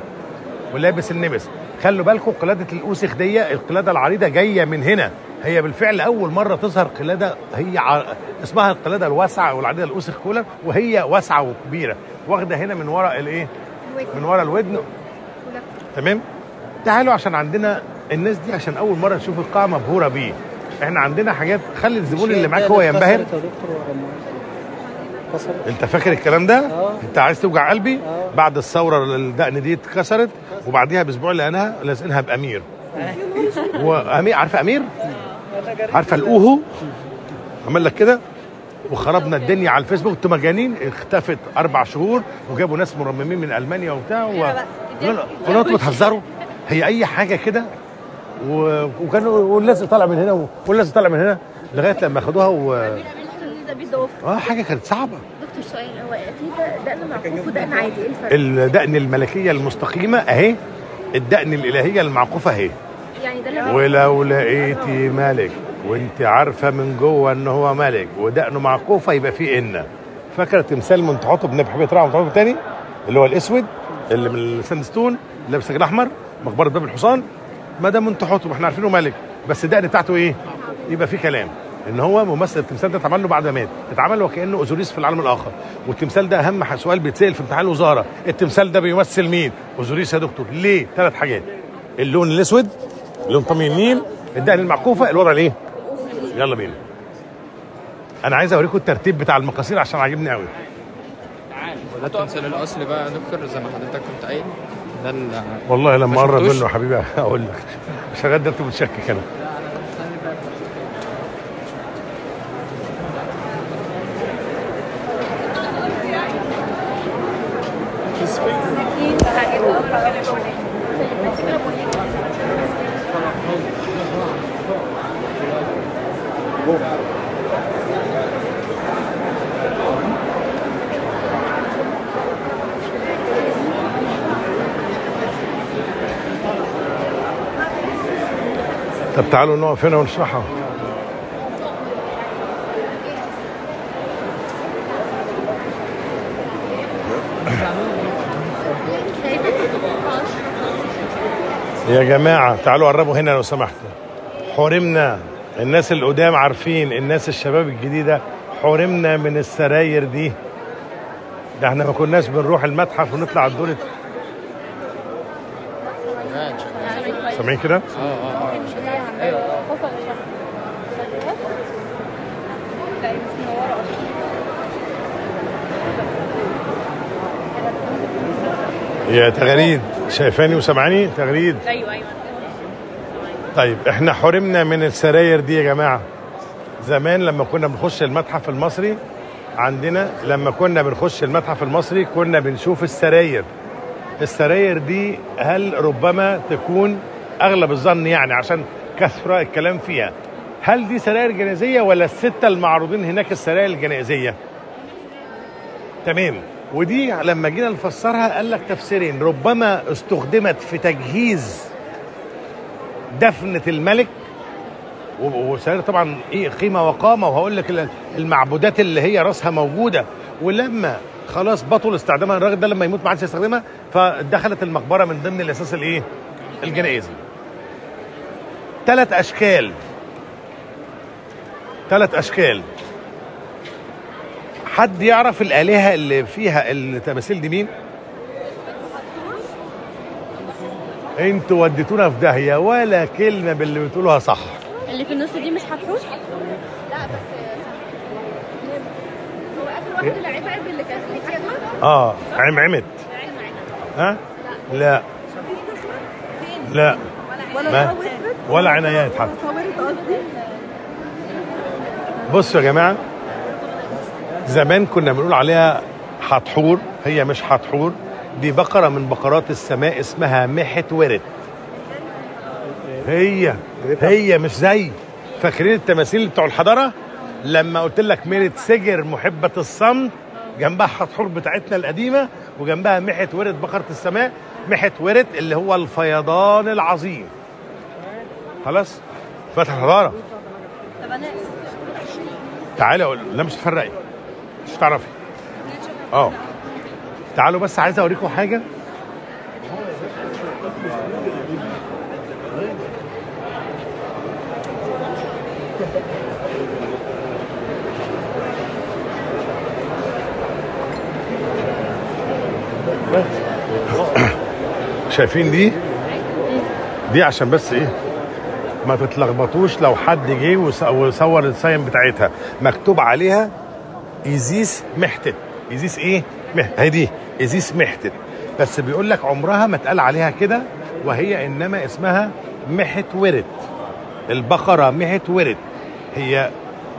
ولابس النمس. خلوا بالكم قلادة الأوسخ دي القلادة العريضة جاية من هنا. هي بالفعل أول مرة تظهر قلادة هي ع... اسمها القلادة الواسعة والعريضه الأوسخ كولر وهي واسعة وكبيرة. واخدة هنا من ورا الإيه؟ من ورا الودن. تمام؟ تعالوا عشان عندنا الناس دي عشان أول مرة تشوف القاعة مبهورة بيه. إحنا عندنا حاجات خلي الزبون اللي معاك هو ينبهر. يا دكتور كسر انت فاكر الكلام ده؟ انت عايز توجع قلبي؟ بعد الثورة الدقن دي اتكسرت وبعديها بأسبوع لقيناها لازقينها بأمير. وامير عارفة أمير؟ عارفة الأوهو؟ عمل لك كده؟ وخربنا الدنيا على الفيسبوك. أنتوا مجانين؟ اختفت أربع شهور وجابوا ناس مرممين من ألمانيا وبتاع و... قلنا أنتوا بتهزروا؟ هي أي حاجة كده؟ و... وكانوا واللازق طالع من هنا واللازق طالع من هنا لغاية لما خدوها و... بيضاف آه حاجة كانت صعبة. دكتور سؤال هو في ده- دقن معقوف ودقن عادي إيه الفرق؟ الدقن الملكية المستقيمة أهي الدقن الإلهية المعقوفة أهي. يعني ده اللي ولو لقيتي ملك وانت عارفة من جوه إن هو ملك ودقنه معقوفة يبقى فيه إن. فاكرة تمثال منتحته بن حبيب رعا منتحته تاني؟ اللي هو الأسود اللي من الساندستون لابس الاحمر مقبرة باب الحصان. ما ده منتحته ما إحنا عارفينه ملك. بس الدقن بتاعته إيه؟ يبقى فيه كلام. إن هو ممثل التمثال ده اتعمل له بعد ما مات. اتعمل وكأنه اوزوريس في العالم الآخر. والتمثال ده أهم سؤال بيتسأل في امتحان الوزارة. التمثال ده بيمثل مين؟ اوزوريس يا دكتور. ليه؟ ثلاث حاجات. اللون الأسود لون طمي النيل الدقن المعكوفة الوضع الإيه؟ يلا بينا. أنا عايز أوريكم الترتيب بتاع المقاصير عشان عاجبني قوي وده التمثال الاصلي بقى يا دكتور زي ما حضرتك كنت قايل. ده ال- والله لما ما اقرب؟ منه يا حبيبي. هقول لك. لغايه دلوقتي متشكك أنا. تعالوا نقف هنا ونشرحها. يا جماعة تعالوا قربوا هنا لو سمحتوا. حرمنا. الناس القدام عارفين الناس الشباب الجديدة حرمنا من السراير دي. ده إحنا ما كناش بنروح المتحف ونطلع الدور سامعين كده؟ آه. يا تغريد شايفاني وسامعاني؟ تغريد. أيوه أيوه. طيب إحنا حرمنا من السراير دي يا جماعة. زمان لما كنا بنخش المتحف المصري عندنا لما كنا بنخش المتحف المصري كنا بنشوف السراير. السراير دي هل ربما تكون أغلب الظن يعني عشان كثرة الكلام فيها هل دي سراير جنازية ولا الستة المعروضين هناك السراير الجنائزية تمام. ودي لما جينا نفسرها قال لك تفسيرين. ربما استخدمت في تجهيز دفنة الملك و- وسراير طبعا إيه قيمة وقامة. وهقول لك ال- المعبودات اللي هي راسها موجودة. ولما خلاص بطل استخدامها الراجل ده لما يموت ما عادش يستخدمها فدخلت المقبرة من ضمن الأساس الإيه؟ الجنائزي. ثلاث أشكال. ثلاث أشكال. حد يعرف الآلهة اللي فيها التماثيل دي مين؟ أنتوا وديتونا في داهية ولا كلمة باللي بتقولوها صح. اللي في النص دي مش هتحوش لا بس هو آخر واحد اللي عيب عيب اللي كان اللي كان آه عمعمت ها؟ لا. لا. ما؟ ولا عنايات حتى. بصوا يا جماعة زمان كنا بنقول عليها حتحور هي مش حتحور دي بقرة من بقرات السماء اسمها محت ورد. هي هي مش زي. فاكرين التماثيل بتوع الحضارة؟ لما قلت لك ميرت سجر محبة الصمت جنبها حتحور بتاعتنا القديمة وجنبها محت ورد بقرة السماء محت ورد اللي هو الفيضان العظيم. خلاص؟ فتح طب أنا تعالى أقول لا مش تفرقي مش تعرفي. آه. تعالوا بس عايز اوريكم حاجة. شايفين دي؟ دي عشان بس إيه؟ ما تتلخبطوش لو حد جه وص- وصور ال sign بتاعتها. مكتوب عليها ايزيس محتت ايزيس إيه؟ مح... هي دي. ايزيس محتت بس بيقول لك عمرها ما اتقال عليها كده وهي إنما اسمها محت ورد. البقرة محت ورد. هي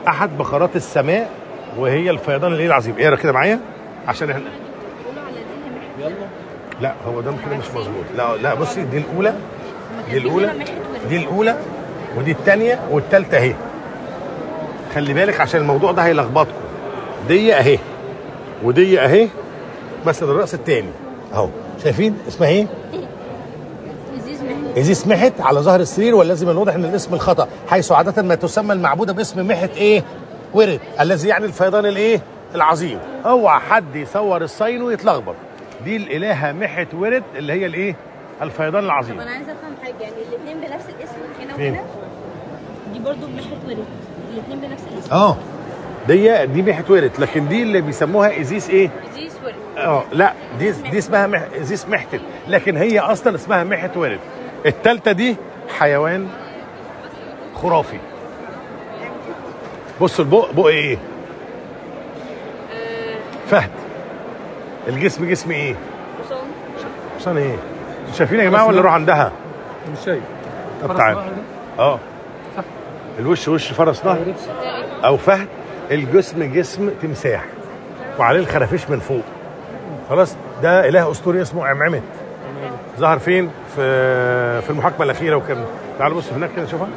أحد بقرات السماء وهي الفيضان الإيه العظيم. اقرأ كده معايا عشان إحنا لا هو ده كده مش مظبوط. لا لا بصي دي الأولى. دي الأولى. دي الأولى. ودي الثانية والثالثه أهي. خلي بالك عشان الموضوع ده هيلخبطكم. دي أهي. ودي أهي. بس ده الرأس الثاني أهو. شايفين؟ اسمها إيه؟ ازيز محمد ازيس محت على ظهر السرير ولازم الواضح إن الاسم الخطأ حيث عادة ما تسمى المعبوده باسم محت إيه؟ ورد الذي يعني الفيضان الإيه؟ العظيم. أوعى حد يصور الصين ويتلخبط. دي الإلهة محت ورد اللي هي الإيه؟ الفيضان العظيم. طب أنا عايزة أفهم حاجة يعني الاثنين بنفس الاسم هنا؟ وهنا؟ دي برضو محت ورد. الاثنين بنفس الاسم. أه. دي دي محت ورد لكن دي اللي بيسموها إزيس إيه؟ ازيز ورد آه لا دي دي اسمها مح... إزيس محتت لكن هي أصلا اسمها محت ورد التالتة دي حيوان خرافي. بص البق بق إيه؟ فهد. الجسم جسم إيه؟ حصان. حصان إيه؟ شايفين يا جماعة ولا نروح عندها؟ مش شايف. طب تعال. آه. الوش وش فرس نهر أو فهد؟ الجسم جسم تمساح وعليه الخرافيش من فوق. خلاص ده إله أسطوري اسمه عمعمت. ظهر فين؟ في في المحاكمة الأخيرة وكان. تعالوا بصوا هناك كده شوفها.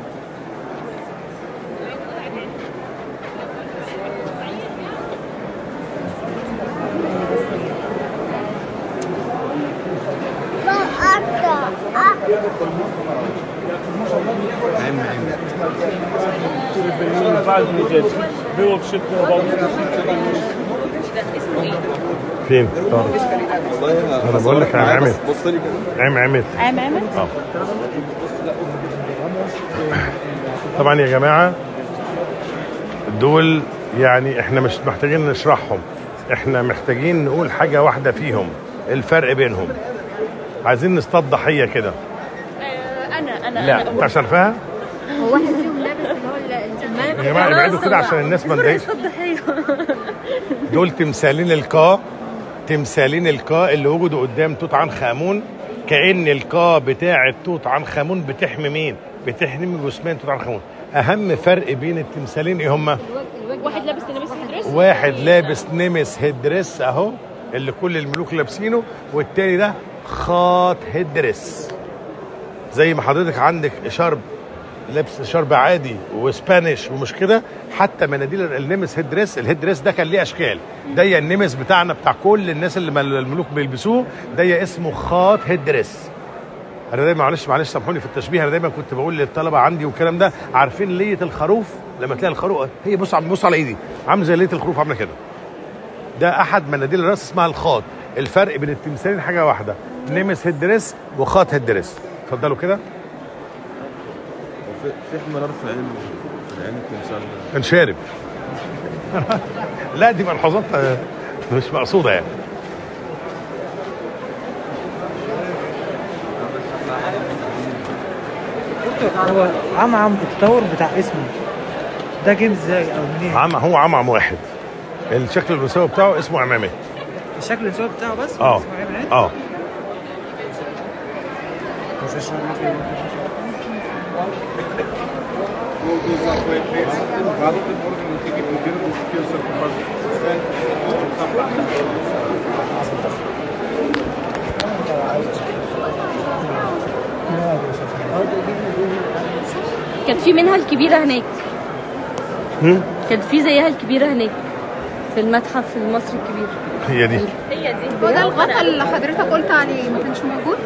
فين أنا بقول لك عمعمت بص لي كده. عمعمت عام عامل آه. طبعا يا جماعة دول يعني إحنا مش محتاجين نشرحهم. إحنا محتاجين نقول حاجة واحدة فيهم الفرق بينهم. عايزين نصطاد ضحيه كده. أنا أنا لا أنت عشان عارفاها هو واحد فيهم لابس اللي هو الملك يا جماعة ابعدوا كده عشان الناس ما تضايقش. دول تمثالين الكا تمثالين الكا اللي وجدوا قدام توت عنخ آمون كأن الكا بتاعه توت عنخ آمون بتحمي مين؟ بتحمي جثمان توت عنخ آمون. أهم فرق بين التمثالين إيه هما؟ واحد لابس لابس dress واحد لابس نمس headdress أهو اللي كل الملوك لابسينه والتاني ده خاط headdress زي ما حضرتك عندك شرب لابس شرب عادي وسبانيش ومش كده حتى مناديل النمس headdress ال headdress ده كان ليه أشكال. ده النمس بتاعنا بتاع كل الناس اللي مل- الملوك بيلبسوه ده اسمه خاط headdress أنا دايما معلش معلش سامحوني في التشبيه أنا دايما كنت بقول للطلبة عندي والكلام ده عارفين ليه الخروف؟ لما تلاقي الخروف هي بص بص على إيدي عامله زي ليه الخروف عاملة كده. ده أحد مناديل الرأس اسمها الخاط. الفرق بين التمثالين حاجة واحدة نمس headdress وخاط headdress اتفضلوا كده. في في احمرار في عين في عين التمثال ده. كان شارب. لا دي ملحوظات آه، مش مقصودة يعني. هو عمعم التطور بتاع اسمه ده جه إزاي أو منين؟ عم هو عمعم واحد. الشكل الرساوي بتاعه اسمه عمامه الشكل الانسان بتاعه بس؟ آه؟ آه. كانت في منها الكبيرة هناك؟ كانت في زيها الكبيرة هناك في المتحف المصري الكبير. هي دي. هي دي. هو ده الغطا اللي حضرتك قلت عليه ما كانش موجود؟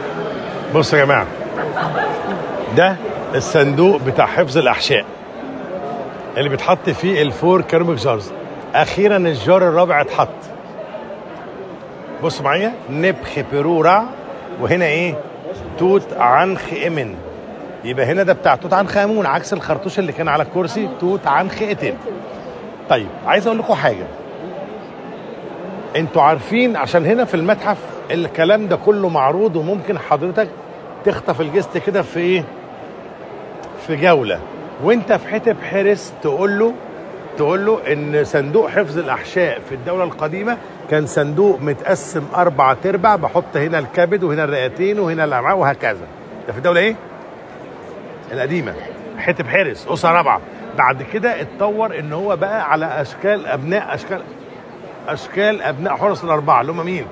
بصوا يا جماعة. ده الصندوق بتاع حفظ الأحشاء اللي بيتحط فيه ال four canopic jars أخيرا ال jar الرابع اتحط. بصوا معايا. نب خبرو رع وهنا إيه؟ توت عنخ امن يبقى هنا ده بتاع توت عنخ امون عكس الخرطوش اللي كان على الكرسي توت عنخ اتن طيب عايز أقول لكم حاجة. أنتوا عارفين عشان هنا في المتحف الكلام ده كله معروض وممكن حضرتك تخطف الجست كده في إيه؟ في جولة. وانت في حتب حرس تقول له تقول له إن صندوق حفظ الأحشاء في الدولة القديمة كان صندوق متقسم أربع تربع بحط هنا الكبد وهنا الرئتين وهنا الامعاء وهكذا. ده في الدولة إيه؟ القديمة. حتب حرس أسرة رابعة. بعد كده اتطور إن هو بقى على أشكال أبناء أشكال أشكال أبناء حورس الأربعة اللي هم مين؟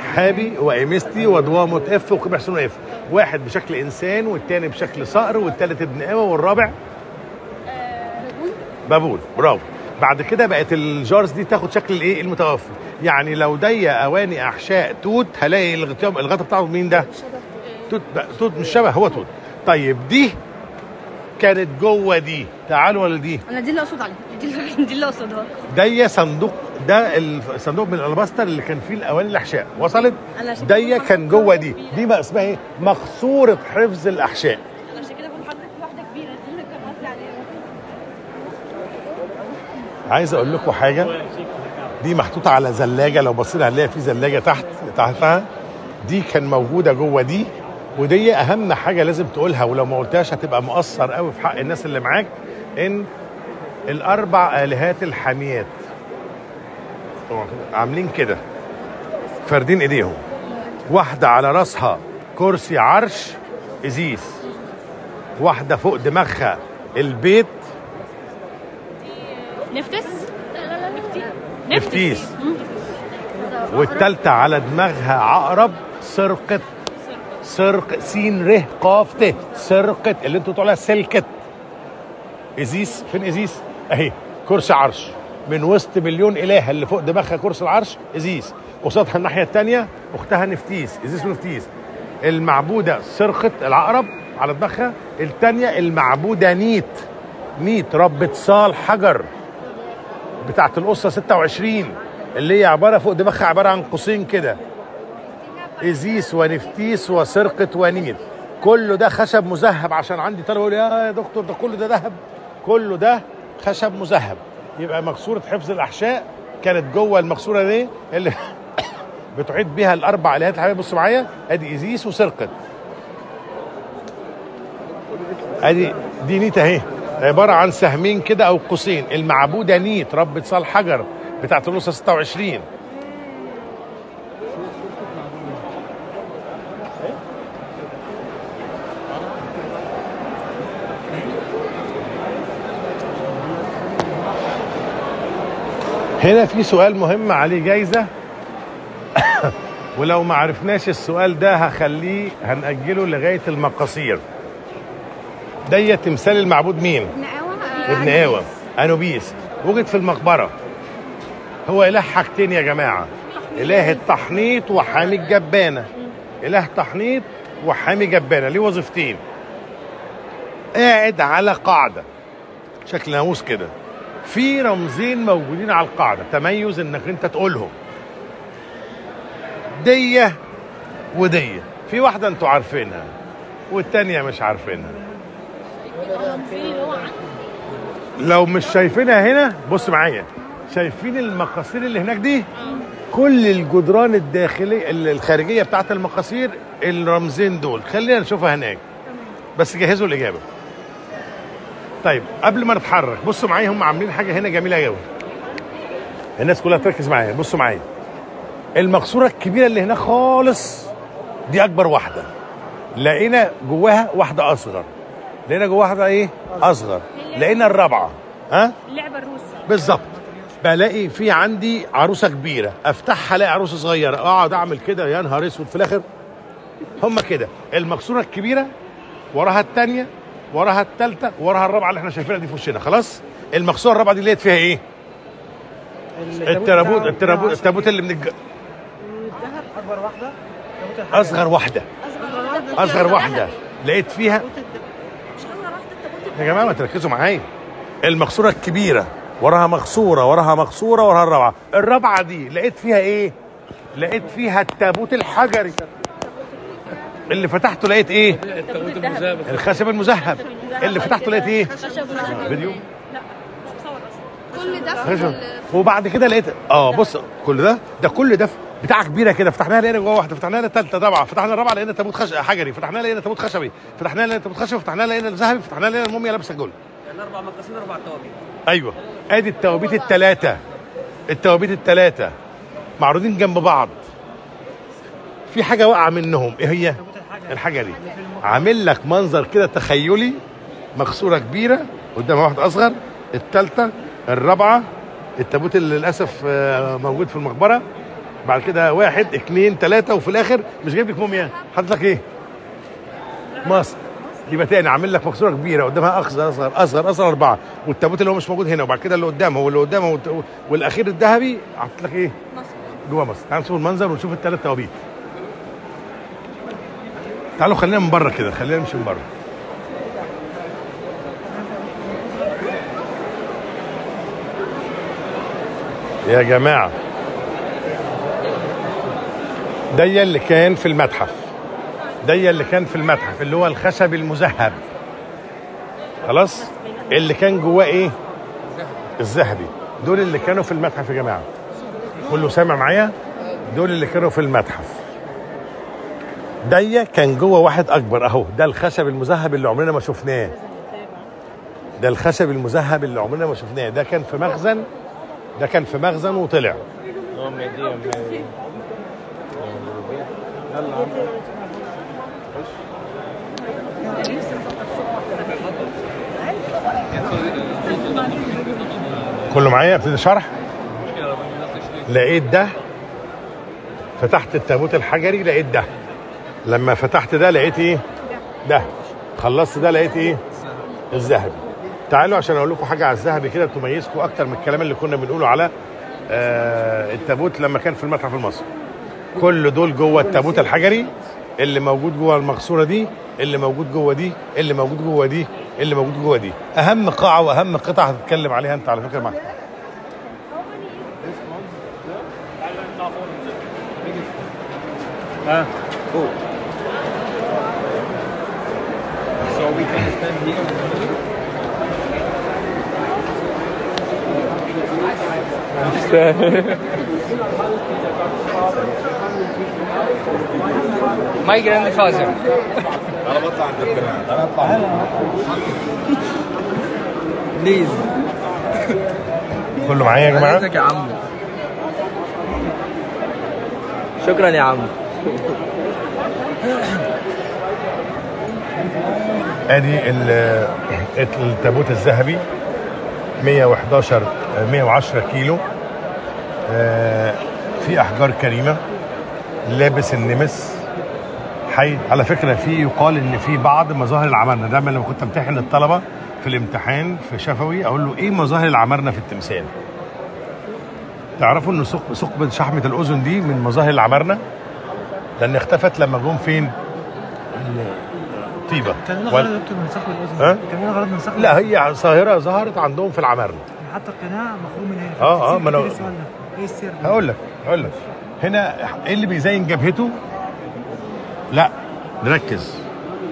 حابي وإمستي ودوا موت اف وقبح سنو اف واحد بشكل إنسان والتاني بشكل صقر والتالت ابن آوى والرابع. baboon. برافو. بعد كده بقت ال jars دي تاخد شكل الإيه؟ المتوفي. يعني لو ضيق أواني أحشاء توت هلاقي الغطاء الغطا بتاعه مين ده؟ توت. توت مش شبه هو توت. طيب دي كانت جوه دي. تعالوا ولا دي. أنا دي اللي أقصد عليها. دي اللي دي اللي أقصدها. ده صندوق ده الصندوق من الألباستر اللي كان فيه الأواني الأحشاء. وصلت؟ ده كان جوه دي. دي بقى اسمها إيه؟ مقصورة حفظ الأحشاء. دي عايز أقول لكم حاجة؟ دي محطوطة على زلاجة. لو بصينا هنلاقي في زلاجة تحت تحتها. دي كان موجودة جوه دي. ودي أهم حاجة لازم تقولها ولو ما قلتهاش هتبقى مقصر قوي في حق الناس اللي معاك إن الأربع آلهات الحاميات. عاملين كده. فاردين إيديهم. واحدة على راسها كرسي عرش ازيس واحدة فوق دماغها البيت. نفتس؟ لا لا لا نفتي نفتيس. والتالتة على دماغها عقرب سرقة سرق سين ره قاف ت سرقة اللي أنتوا تقولها سلكت. إزيس؟ فين إزيس؟ أهي كرسي عرش. من وسط مليون إله اللي فوق دماغها كرسي العرش إزيس. قصادها الناحية التانية أختها نفتيس. إزيس ونفتيس المعبودة سرقة العقرب على دماغها. التانية المعبودة نيت. نيت ربة صال حجر. بتاعت القصة 26 اللي هي عبارة فوق دماغها عبارة عن قوسين كده. إزيس ونفتيس وسرقة ونيت كله ده خشب مذهب عشان عندي طالب يقول يا دكتور ده كله ده ذهب. كله ده خشب مذهب. يبقى مقصوره حفظ الأحشاء كانت جوه المقصوره دي اللي بتعيد بيها الأربع آلهات. الحبايب بصوا معايا. أدي إزيس وسرقت أدي دي نيت أهي. عبارة عن سهمين كده أو قوسين. المعبودة نيت ربة صال حجر بتاعت الاسره 26 هنا في سؤال مهم عليه جايزة. ولو ما عرفناش السؤال ده هخليه هنأجله لغاية المقاصير. ده تمثال المعبود مين؟ ابن آوى أنوبيس. وجد في المقبرة. هو إله حاجتين يا جماعة. إله التحنيط وحامي الجبانة. إله تحنيط وحامي جبانة. ليه وظيفتين؟ قاعد على قاعدة. شكل ناموس كده. في رمزين موجودين على القاعدة. تميز إنك أنت تقولهم. دية ودية. في واحدة أنتوا عارفينها والتانية مش عارفينها. لو مش شايفينها هنا بص معايا. شايفين المقاصير اللي هناك دي؟ كل الجدران الداخلية الخارجية بتاعت المقاصير الرمزين دول. خلينا نشوفها هناك. بس جهزوا الإجابة. طيب قبل ما نتحرك بصوا معايا هم عاملين حاجة هنا جميلة قوي الناس كلها تركز معايا بصوا معايا. المقصورة الكبيرة اللي هناك خالص دي أكبر واحدة. لقينا جواها واحدة أصغر. لقينا جواها واحدة إيه؟ أصغر. لقينا الرابعة. ها؟ اللعبة الروسي بالظبط. بلاقي في عندي عروسة كبيرة. أفتحها ألاقي عروسة صغيرة. أقعد أعمل كده يا نهار أسود في الآخر. هم كده. المقصورة الكبيرة وراها الثانية وراها الثالثه وراها الرابعة اللي إحنا شايفينها دي في وشنا خلاص؟ المقصوره الرابعة دي لقيت فيها إيه؟ الترابوت الترابوت التابوت اللي من الج... الذهب أكبر واحدة أصغر واحدة. أصغر واحدة. لقيت فيها؟ يا جماعة ما تركزوا معايا. المقصوره الكبيرة وراها مقصوره وراها مقصوره وراها الرابعة. الرابعة دي لقيت فيها إيه؟ لقيت فيها التابوت الحجري. اللي فتحته لقيت إيه؟ التابوت المذهب. الخشب المذهب. اللي فتحته لقيت إيه؟ فيديو. كل ده في خشب. ال- وبعد كده لقيت آه بص كل ده؟ ده كل ده بتاع كبيرة كده. فتحناها لقينا جوه واحدة فتحناها الثالثه رابعة فتحنا الرابعه لقينا تابوت خش... حجري. فتحناها لقينا تابوت خشبي. فتحناها لقينا تابوت خشبي فتحناها لقينا ذهبي فتحناها لقينا الموميا لابسة جول. يعني أربع مقاسين أربع توابيت أيوه. أدي التوابيت الثلاثه التوابيت الثلاثه معروضين جنب بعض. في حاجة واقعة منهم. إيه هي؟ الحاجة دي. عامل لك منظر كده تخيلي مكسورة كبيرة قدامها واحد أصغر الثالثه الرابعة التابوت اللي للأسف آه، موجود في المقبرة. بعد كده واحد اثنين ثلاثة وفي الآخر مش جايب لك موميا حاطط لك إيه؟ ماسك يبقى تاني عامل لك مكسورة كبيرة قدامها اصغر أصغر أصغر أصغر أربعة. والتابوت اللي هو مش موجود هنا وبعد كده اللي قدامه واللي قدامه والأخير الذهبي حاطط لك إيه؟ جوه مصر. تعالوا نشوف المنظر ونشوف الثلاث توابيت. تعالوا خلينا من بره كده خلينا نمشي من بره. يا جماعة. ده اللي كان في المتحف. ده اللي كان في المتحف اللي هو الخشب المذهب. خلاص؟ اللي كان جواه إيه؟ الذهبي. دول اللي كانوا في المتحف يا جماعة. كله سامع معايا؟ دول اللي كانوا في المتحف. ده كان جوه واحد أكبر أهو. ده الخشب المذهب اللي عمرنا ما شفناه. ده الخشب المذهب اللي عمرنا ما شفناه. ده كان في مخزن ده كان في مخزن وطلع. كله معايا؟ ابتدي شرح. لقيت ده. فتحت التابوت الحجري لقيت ده. لما فتحت ده لقيت إيه؟ ده. خلصت ده لقيت إيه؟ الذهبي تعالوا عشان أقول لكم حاجة على الذهبي كده تميزكم أكتر من الكلام اللي كنا بنقوله على آه التابوت لما كان في المتحف المصري. كل دول جوه التابوت الحجري اللي موجود جوه المقصورة دي اللي موجود جوه دي اللي موجود جوه دي اللي موجود جوه دي. أهم قاعة وأهم قطعة هتتكلم عليها أنت على فكرة معاك. ها؟ So we can stand here. My grandfather. أنا بطلع عند أنا بليز كله معايا يا جماعة؟ عايزك يا عم. شكرا يا عم. ادي ال- التابوت الذهبي 111 110 كيلو آه، في أحجار كريمة لابس النمس حي على فكرة في يقال إن في بعض مظاهر العمارنه دايما لما كنت امتحن الطلبه في الامتحان في شفوي أقول له إيه مظاهر العمارنه في التمثال؟ تعرفوا إن ثقب ثقب شحمة الأذن دي من مظاهر العمارنه لأن اختفت لما جم فين؟ طيبة. كان وال- غرض دكتور من سقف الأذن. ها؟ كان لنا غرض من سقف لا هي ظاهره ظهرت عندهم في العمارنة. حتى القناع مخروم من هنا. آه آه ما أنا؟ إيه السر؟ هقول لك هقول لك. هنا إيه اللي بيزين جبهته؟ لا نركز.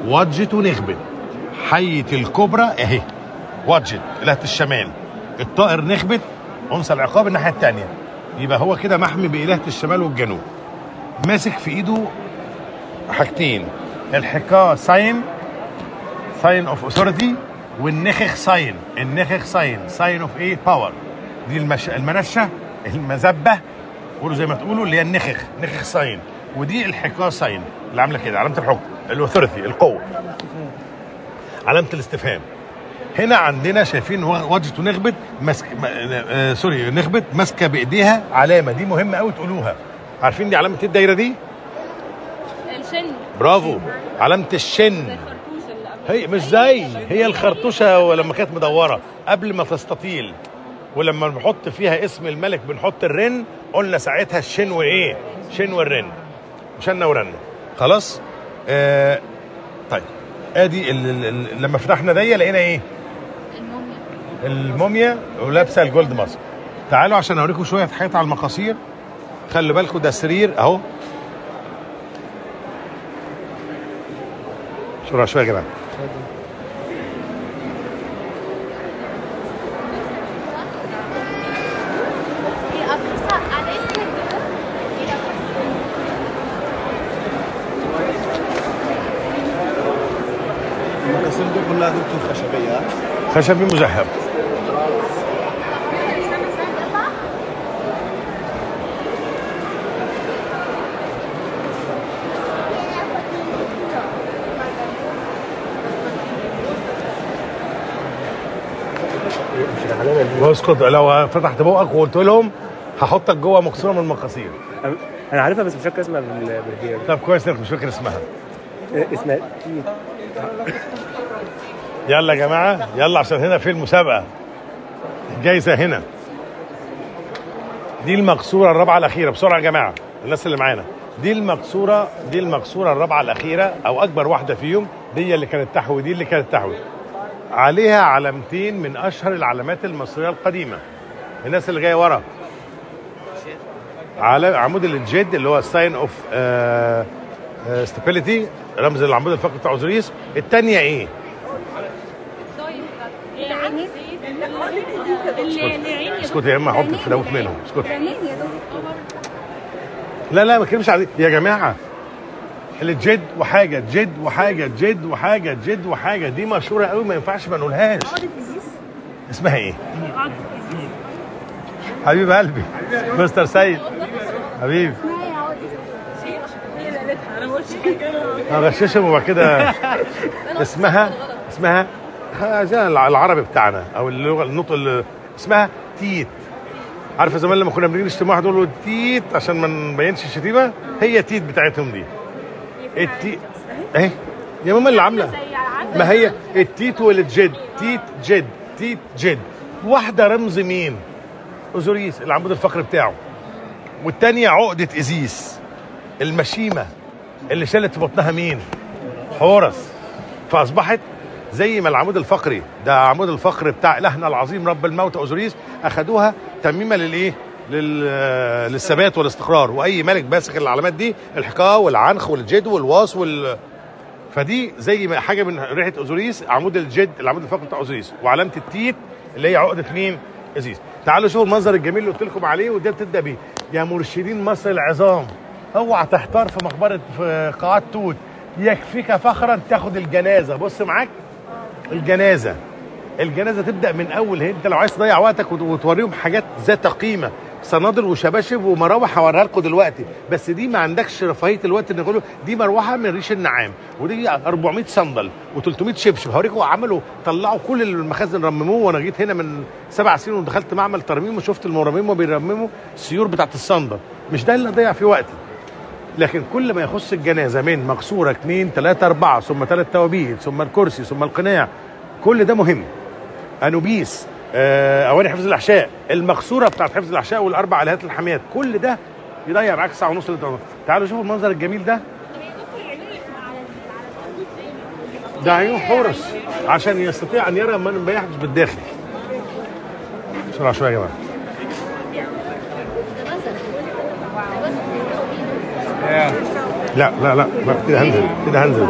وادجت ونخبت حية الكبرى أهي. وادجت إلهة الشمال. الطائر نخبت أنثى العقاب الناحية التانية. يبقى هو كده محمي بإلهة الشمال والجنوب. ماسك في إيده حاجتين. الحكا sign sign of authority والنخخ sign النخخ sign sign of إيه؟ power دي المش... المنشة المذبة قولوا زي ما تقولوا اللي هي النخخ. نخخ sign ودي الحكا sign اللي عاملة كده علامة الحكم ال authority القوة. علامة الاستفهام. هنا عندنا شايفين وجهة نخبت ماسك م- آه sorry نخبت ماسكة بإيديها علامة. دي مهمة قوي تقولوها. عارفين دي علامة إيه الدايرة دي؟ الشن. برافو. علامة الشن. هي مش زي. هي الخرطوشة ولما كانت مدورة. قبل ما تستطيل. ولما بنحط فيها اسم الملك بنحط الرن. قلنا ساعتها الشن وإيه؟ شن والرن. شن ورن خلاص؟ آه طيب. آدي لما فتحنا دي لقينا إيه؟ الموميا ولابسة الجولد ماسك. تعالوا عشان أوريكم شوية حاجات على المقاصير. خلي بالكم ده سرير اهو. بسرعة شوية يا جماعة. المقاصير دي كلها دكتور خشبيه خشبي مذهب واسكت لو فتحت بقك وقلت لهم هحطك جوه مكسورة من المقاصير. أنا عارفها بس مش فاكر اسمها بال- بالهير طب كويس إنك مش فاكر اسمها. اسمها يلا يا جماعة يلا عشان هنا في المسابقة. الجايزه هنا. دي المقصوره الرابعة الأخيرة. بسرعة يا جماعة الناس اللي معانا. دي المقصوره دي المقصوره الرابعة الأخيرة أو أكبر واحدة فيهم دي اللي كانت تحوي دي اللي كانت تحوي. عليها علامتين من أشهر العلامات المصرية القديمة. الناس اللي جاية ورا. على عمود الجد اللي هو ال sign of stability رمز العمود الفقري بتاع اوزوريس الثانية إيه؟ اسكت يا إما هحطك في دوت منهم. اسكت. لا لا ما بتكلمش على يا جماعة. الجد وحاجة جد وحاجة جد وحاجة جد وحاجة. دي مشهورة قوي ما ينفعش ما نقولهاش. اسمها إيه؟ حبيب قلبي. مستر سيد. حبيب. اغششهم وبعد كده اسمها اسمها زي العربي بتاعنا أو اللغة النطق اللي اسمها تيت. عارفة زمان لما كنا بنيجي نشتم واحد نقول له تيت عشان ما نبينش الشتيمة؟ هي تيت بتاعتهم دي. التيت اهي يا ماما اللي عاملة. ما هي؟ التيت والجد تيت جد. تيت جد. واحدة رمز مين؟ اوزوريس العمود الفقري بتاعه. والتانية عقدة إزيس. المشيمة. اللي شالت في بطنها مين؟ حورس. فأصبحت زي ما العمود الفقري. ده عمود الفقري بتاع إلهنا العظيم رب الموت. أوزوريس أخدوها تميمة للإيه؟ لل... للثبات والاستقرار. وأي ملك ماسك العلامات دي الحقاه والعنخ والجد والواس وال فدي زي ما حاجة من ريحة اوزوريس عمود الجد العمود الفقري بتاع اوزوريس وعلامة التيت اللي هي عقدة مين؟ إيزيس. تعالوا شوفوا المنظر الجميل اللي قلت لكم عليه وده بتبدأ بيه. يا مرشدين مصر العظام اوعى تحتار في مقبرة في قاعات توت. يكفيك فخرا تاخد الجنازة. بص معاك. الجنازة. الجنازة تبدأ من أول أنت لو عايز تضيع وقتك وت- وتوريهم حاجات ذات قيمة. صنادل وشباشب ومراوح هوريها لكم دلوقتي. بس دي ما عندكش رفاهية الوقت إن نقول دي مروحة من ريش النعام. ودي 400 صندل و300 شبشب. هوريكم عملوا طلعوا كل المخازن رمموه. وأنا جيت هنا من سبع سنين ودخلت معمل ترميم وشفت المرممين وبيرمموا السيور بتاعت الصندل. مش ده اللي ضيع فيه وقتي. لكن كل ما يخص الجنازة من مكسورة اثنين ثلاثة أربعة ثم ثلاث توابيت ثم الكرسي ثم القناع كل ده مهم. أنوبيس أواني حفظ الأحشاء المقصوره بتاعت حفظ الأحشاء والأربع آلهات الحاميات. كل ده يضيع معاك ساعة ونص لتر- تعالوا شوفوا المنظر الجميل ده. ده عيون حورس عشان يستطيع أن يرى من ما يحدث بالداخل. بسرعة شوية يا جماعة. لا لا لا لا، كده هنزل كده هنزل.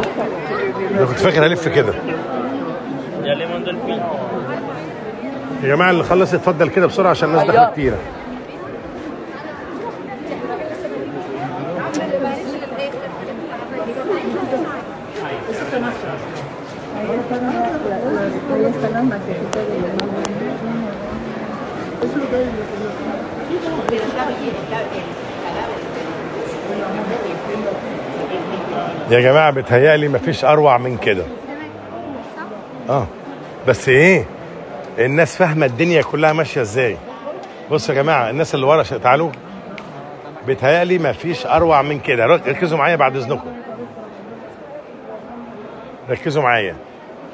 أنا كنت فاكر هلف كده. يا جماعة اللي خلص اتفضل كده بسرعة عشان الناس داخله كتيرة. يا جماعة بتهيألي مفيش أروع من كده. آه. بس إيه؟ الناس فاهمة الدنيا كلها ماشية إزاي. بصوا يا جماعة الناس اللي ورا تعالوا. بيتهيألي مفيش أروع من كده. رك- ركزوا معايا بعد إذنكم. ركزوا معايا.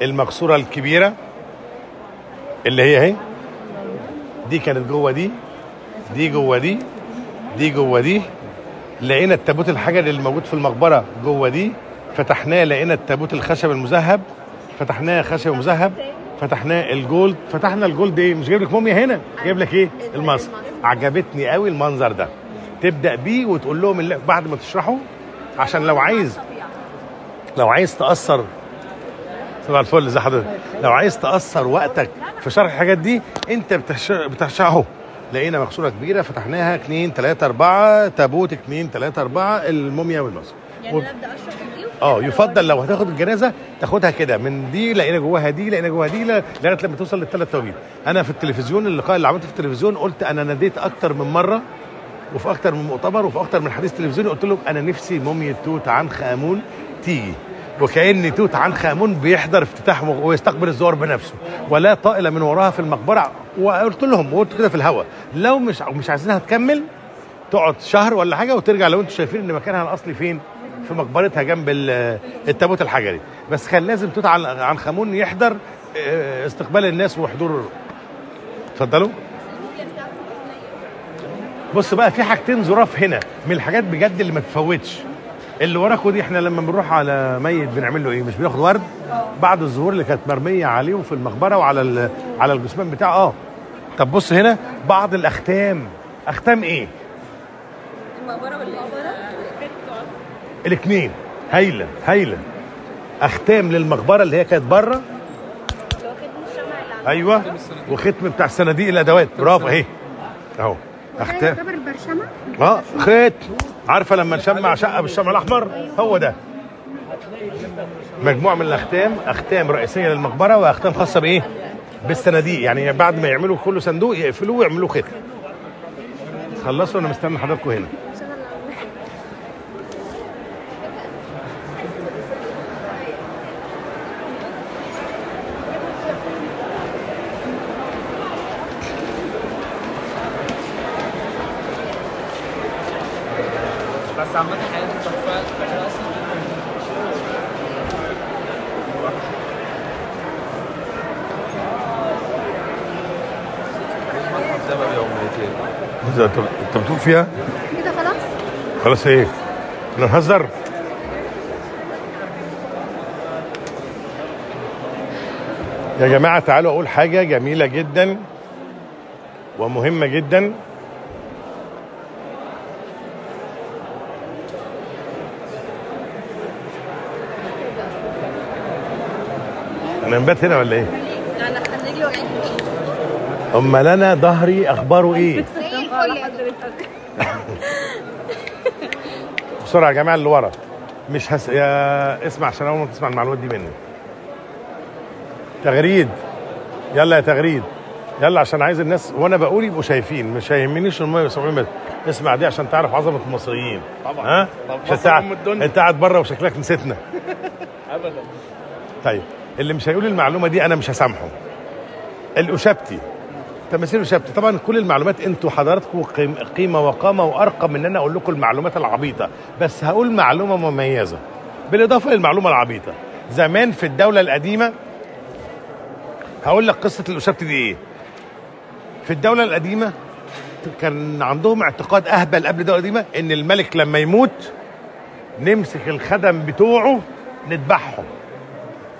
المقصوره الكبيرة اللي هي اهي دي كانت جوه دي دي جوه دي دي جوه دي. لقينا التابوت الحجري اللي موجود في المقبرة جوه دي. فتحناه لقينا التابوت الخشب المذهب. فتحناه خشب مذهب. فتحناه ال gold. فتحنا ال gold إيه مش جايب لك موميا هنا جايب لك إيه؟ المصر عجبتني قوي المنظر ده. تبدأ بيه وتقول لهم اللي بعد ما تشرحه عشان لو عايز لو عايز تقصر صباح الفل ازي حضرتك؟ لو عايز تقصر وقتك في شرح الحاجات دي أنت بتش- بتشرحه. لقينا مقصورة كبيرة فتحناها اثنين ثلاثة أربعة تابوت اثنين ثلاثة أربعة الموميا والمصر يعني أنا أبدأ أشرح دي آه يفضل لو هتاخد الجنازة تاخدها كده من دي لقينا جواها دي لقينا جواها دي لغاية لما توصل للثلاث توابيت أنا في التلفزيون اللقاء اللي عملته في التلفزيون قلت أنا ناديت أكتر من مرة وفي أكتر من مؤتمر وفي أكتر من حديث تلفزيوني. قلت لهم أنا نفسي موميا توت عنخ آمون تيجي. وكأن توت عنخ آمون بيحضر افتتاح ويستقبل الزوار بنفسه. ولا طائلة من وراها في المقبرة. وقلت لهم وقلت كده في الهواء لو مش مش عايزينها تكمل تقعد شهر ولا حاجة وترجع لو أنتم شايفين إن مكانها الأصلي فين. في مقبرتها جنب ال- التابوت الحجري بس كان لازم توت عن خامون يحضر آه، استقبال الناس وحضور. اتفضلوا. بص بقى في حاجتين ظراف هنا من الحاجات بجد اللي ما تفوتش. اللي وراكوا دي إحنا لما بنروح على ميت بنعمل له إيه؟ مش بناخد ورد؟ بعد الزهور اللي كانت مرمية عليه وفي المقبرة وعلى على الجثمان بتاعه آه. طب بص هنا بعض الأختام. أختام إيه؟ المقبرة والمقبره الاثنين. هايله هايله أختام للمقبرة اللي هي كانت بره. أيوه. وختم بتاع الصناديق الأدوات. برافو. اهي أهو. أختام. البرشمة؟ آه خيط. عارفة لما نشمع شقة بالشمع الأحمر؟ هو ده. مجموعة من الأختام. أختام رئيسية للمقبرة وأختام خاصة بإيه؟ بالصناديق. يعني بعد ما يعملوا كل صندوق يقفلوه ويعملوا ختم خلصوا؟ أنا مستني حضراتكم هنا بس عامة حياته تحفة بشرة أصلا انت انت بتقول فيها كده خلاص؟ خلاص إيه؟ أنا نهزر. يا جماعة تعالوا أقول حاجة جميلة جدا ومهمة جدا. أنا نبات هنا ولا إيه؟ أمال أنا ظهري أخباره إيه؟ زي الفل يا دكتور. بسرعة يا جماعة اللي ورا. مش هس... يا اسمع عشان أول ما تسمع المعلومات دي مني. تغريد. يلا يا تغريد. يلا عشان عايز الناس وأنا بقول يبقوا شايفين مش هيهمنيش يبقوا 700 متر اسمع دي عشان تعرف عظمة المصريين. طبعا. ها؟ طب مش انت مصر قاعد أم الدنيا. انت قاعد بره وشكلك نسيتنا. ابدا. طيب اللي مش هيقول المعلومة دي أنا مش هسامحه. الاشابتي تماثيل الاشابتي طبعا كل المعلومات أنتوا حضراتكم قيم- قيمة وقامة وارقى من إن أنا أقول لكم المعلومات العبيطة. بس هقول معلومة مميزة. بالإضافة للمعلومة العبيطة. زمان في الدولة القديمة هقول لك قصة الاشابتي دي إيه. في الدولة القديمة كان عندهم اعتقاد أهبل قبل الدولة القديمة إن الملك لما يموت نمسك الخدم بتوعه نذبحهم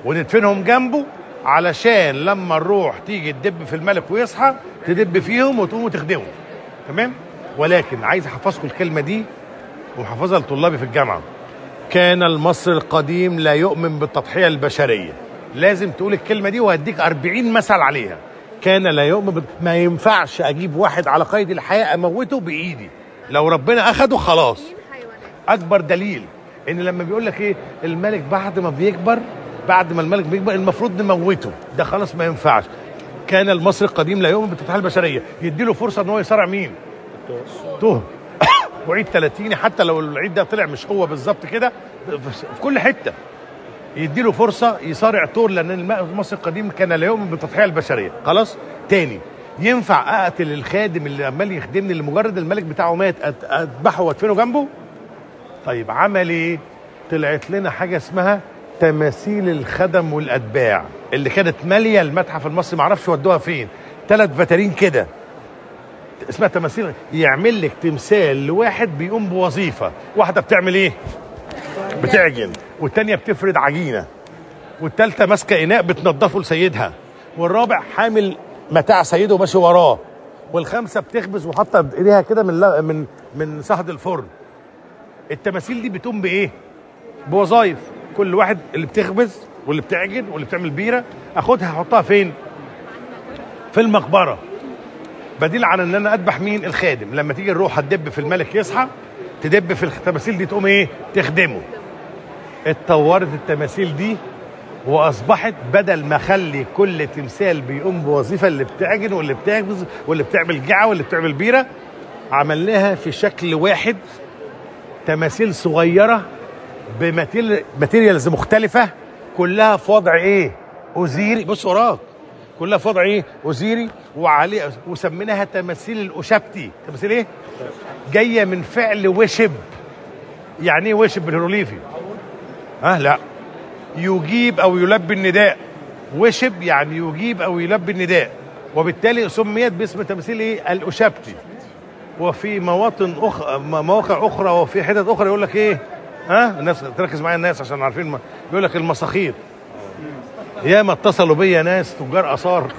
وندفنهم جنبه علشان لما الروح تيجي تدب في الملك ويصحى تدب فيهم وتقوم وتخدمه تمام؟ ولكن عايز أحفظكم الكلمة دي ومحفظها لطلابي في الجامعة. كان المصري القديم لا يؤمن بالتضحية البشرية. لازم تقول الكلمة دي وهديك 40 مثل عليها. كان لا يؤمن بال... ما ينفعش أجيب واحد على قيد الحياة أموته بإيدي. لو ربنا أخده خلاص. أكبر دليل إن لما بيقول لك إيه الملك بعد ما بيكبر بعد ما الملك بيكبر المفروض نموته. ده خلاص ما ينفعش. كان المصري القديم لا يؤمن بالتضحيه البشرية. يديله فرصة إن هو يصارع مين؟ تهم وعيد 30 حتى لو العيد ده طلع مش هو بالظبط كده في كل حتة. يديله فرصة يصارع طور لأن الم- المصري القديم كان لا يؤمن بالتضحيه البشرية. خلاص؟ تاني. ينفع أقتل الخادم اللي عمال يخدمني لمجرد الملك بتاعه مات أذبحه وأدفنه جنبه؟ طيب عمل إيه طلعت لنا حاجة اسمها تماثيل الخدم والأتباع اللي كانت مالية المتحف المصري معرفش ودوها فين. ثلاث فترين كده. اسمها تماثيل. يعمل لك تمثال لواحد بيقوم بوظيفة. واحدة بتعمل إيه؟ بتعجن. والتانية بتفرد عجينة. والتالتة ماسكة إناء بتنضفه لسيدها. والرابع حامل متاع سيده وماشي وراه. والخامسه بتخبز وحاطة إيديها كده من من من صهد الفرن. التماثيل دي بتقوم بإيه؟ بوظايف. كل واحد اللي بتخبز واللي بتعجن واللي بتعمل بيرة أخدها أحطها فين؟ في المقبرة. بديل عن إن أنا أذبح مين؟ الخادم. لما تيجي الروح هتدب في الملك يصحى تدب في التماثيل دي تقوم إيه؟ تخدمه. اتطورت التماثيل دي وأصبحت بدل ما أخلي كل تمثال بيقوم بوظيفة اللي بتعجن واللي بتخبز واللي بتعمل جعه واللي بتعمل بيرة عملناها في شكل واحد تماثيل صغيرة بماتيريالز مختلفة. كلها في وضع إيه؟ أوزيري. بص وراك. كلها في وضع إيه؟ أوزيري. وعليه وسميناها تماثيل الاشابتي تماثيل إيه؟ جاية من فعل وشب يعني إيه وشب بالهيروغليفي؟ ها؟ لا. يجيب أو يلبي النداء. وشب يعني يجيب أو يلبي النداء. وبالتالي سميت باسم تمثيل إيه؟ الاشابتي وفي مواطن أخرى مواقع أخرى وفي حتت أخرى يقول لك إيه؟ ها؟ الناس تركز معايا الناس عشان عارفين ما- يقول لك المساخير. ياما اتصلوا بيا ناس تجار آثار.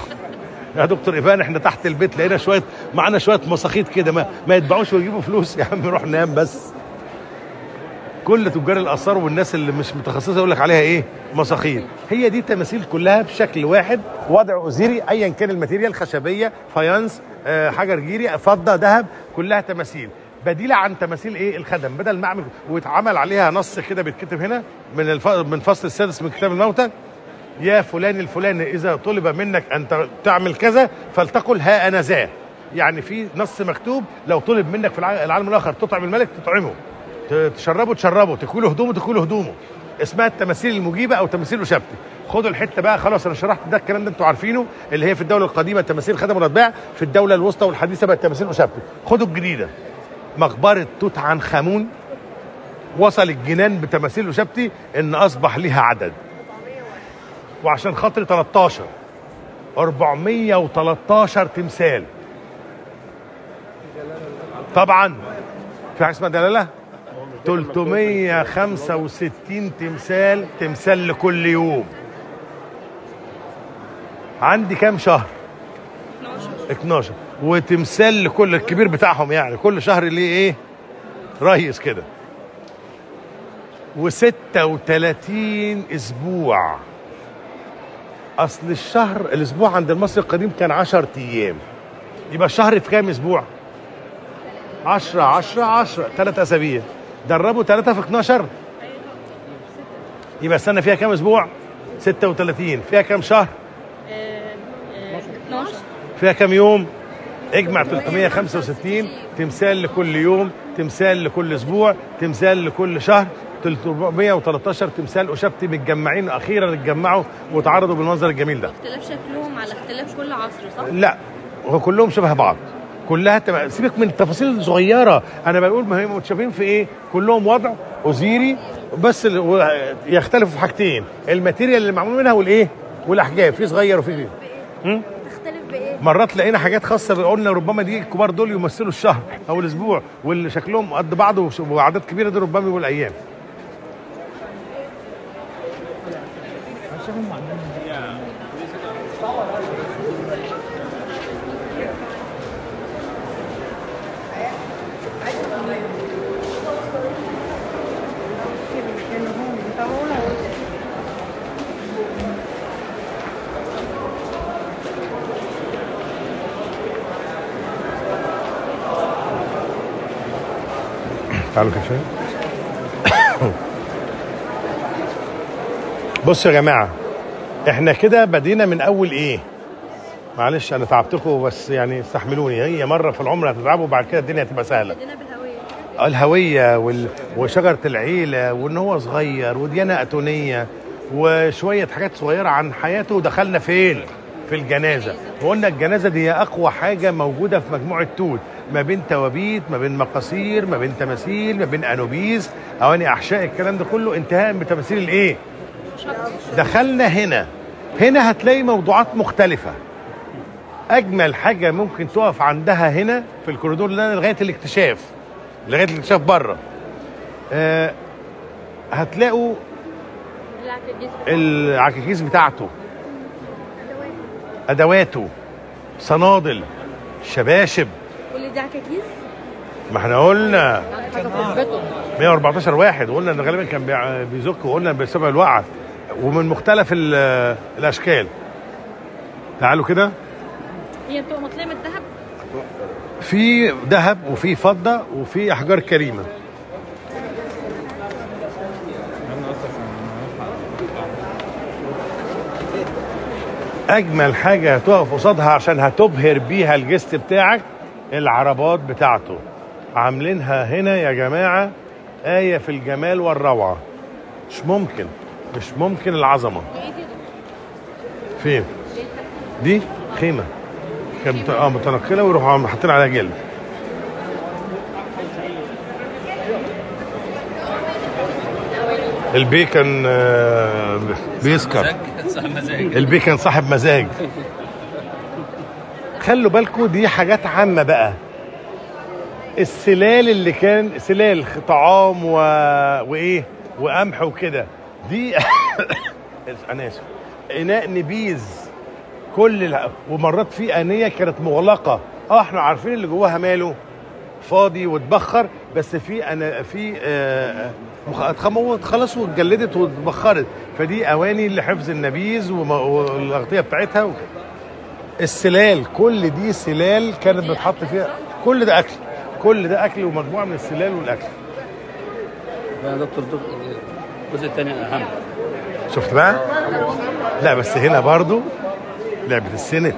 يا دكتور إيفان إحنا تحت البيت لقينا شوية معانا شوية مساخيط كده. ما, ما يتباعوش ويجيبوا فلوس يا عم روح نام بس. كل تجار الآثار والناس اللي مش متخصصة يقول لك عليها إيه؟ مساخيط. هي دي تماثيل كلها بشكل واحد. وضع أوزيري ايا كان ال material خشبية faience آه، حجر جيري فضة ذهب كلها تماثيل. بديلة عن تماثيل إيه؟ الخدم. بدل ما أعمل ويتعمل عليها نص كده بيتكتب هنا من الف... من فصل السادس من كتاب الموتى يا فلان الفلاني إذا طلب منك أن تعمل كذا فلتقل ها أنا ذا. يعني في نص مكتوب لو طلب منك في الع- العالم الآخر تطعم الملك تطعمه. تشربه تشربه. تكوي له هدومه تكوي له هدومه. اسمها التماثيل المجيبة أو تماثيل وشبكه خدوا الحتة بقى خلاص أنا شرحت ده الكلام ده أنتوا عارفينه اللي هي في الدولة القديمة تماثيل خدم والاتباع في الدولة الوسطى والحديثة بقت تماثيل وشبكه خدوا الجديدة. مقبرة توت عنخ آمون وصل الجنان بتماثيل وشبتي إن أصبح لها عدد. وعشان خاطر 13 413 تمثال. طبعا. في حاجة اسمها دلالة؟ 365 تمثال تمثال لكل يوم. عندي كام شهر؟ 12 وتمثال لكل الكبير بتاعهم يعني. كل شهر ليه إيه؟ ريس كده. و36 أسبوع. أصل الشهر الأسبوع عند المصري القديم كان 10 أيام. يبقى الشهر في كام أسبوع؟ 10 10 10 ثلاث أسابيع. دربوا ثلاثة في 12 يبقى السنة فيها كام أسبوع؟ 36 فيها كام شهر؟ 12 فيها كام يوم؟ اجمع 365 تمثال لكل يوم تمثال لكل أسبوع تمثال لكل شهر 313 تمثال أشبتي متجمعين أخيرا اتجمعوا وتعرضوا بالمنظر الجميل ده. اختلاف شكلهم على اختلاف كل عصر صح؟ لا هو كلهم شبه بعض. كلها تبقى سيبك من التفاصيل الصغيرة. أنا بقول ما هم متشابهين في إيه؟ كلهم وضع اوزيري بس ال- يختلفوا في حاجتين. ال material اللي معمول منها والإيه؟ والأحجام في صغير وفي كبير؟ مرات لقينا حاجات خاصة قلنا ربما دي الكبار دول يمثلوا الشهر أو الأسبوع واللي شكلهم قد بعض واعداد كبيره دي ربما يبقوا الأيام تعالوا كده شوية. بصوا يا جماعة إحنا كده بدينا من أول إيه؟ معلش أنا تعبتكم بس يعني استحملوني. هي مرة في العمر هتتعبوا وبعد كده الدنيا هتبقى سهلة. بالهوية. الهوية وال... وشجرة العيلة وإن هو صغير وديانة أتونية وشوية حاجات صغيرة عن حياته ودخلنا فين؟ في الجنازة. وقلنا الجنازة دي هي أقوى حاجة موجودة في مجموعة توت ما بين توابيت ما بين مقاصير ما بين تماثيل ما بين أنوبيس. أواني أحشاء الكلام ده كله انتهاء بتماثيل الإيه؟ دخلنا هنا. هنا هتلاقي موضوعات مختلفة. أجمل حاجة ممكن تقف عندها هنا في الكوريدور ده لغاية الاكتشاف لغاية الاكتشاف بره. آه هتلاقوا العكاكيز بتاعته. أدواته. صنادل. شباشب. كل دي عكاكيز ما إحنا قلنا. حاجة في 114 واحد وقلنا إن غالبا كان بيزك وقلنا بسبب الوقعة. ومن مختلف ال- الأشكال. تعالوا كده. هي أنتوا مطلية من الذهب؟ في ذهب وفي فضة وفي أحجار كريمة. أجمل حاجة هتقف قصادها عشان هتبهر بيها الجست بتاعك. العربات بتاعته. عاملينها هنا يا جماعة آية في الجمال والروعة. مش ممكن مش ممكن العظمة. فين؟ دي خيمة. كانت آه متنقلة ويروحوا حاطين عليها جلد. البيه كان آه، بيسكر. البيه كان صاحب مزاج. خلوا بالكم دي حاجات عامة بقى. السلال اللي كان سلال طعام و... وإيه؟ وقمح وكده. دي أنا آسف. إناء نبيذ. كل الع... ومرات في آنية كانت مغلقة. آه إحنا عارفين اللي جواها ماله فاضي واتبخر بس في أنا في آه اتخموت خلاص واتجلدت واتبخرت. فدي أواني لحفظ النبيذ والأغطية بتاعتها و... السلال كل دي سلال كانت بتحط فيها كل ده أكل كل ده أكل ومجموعة من السلال والأكل. يا دكتور دكتور الجزء الثاني أهم. شفت بقى؟ لا بس هنا برضو لعبة السنت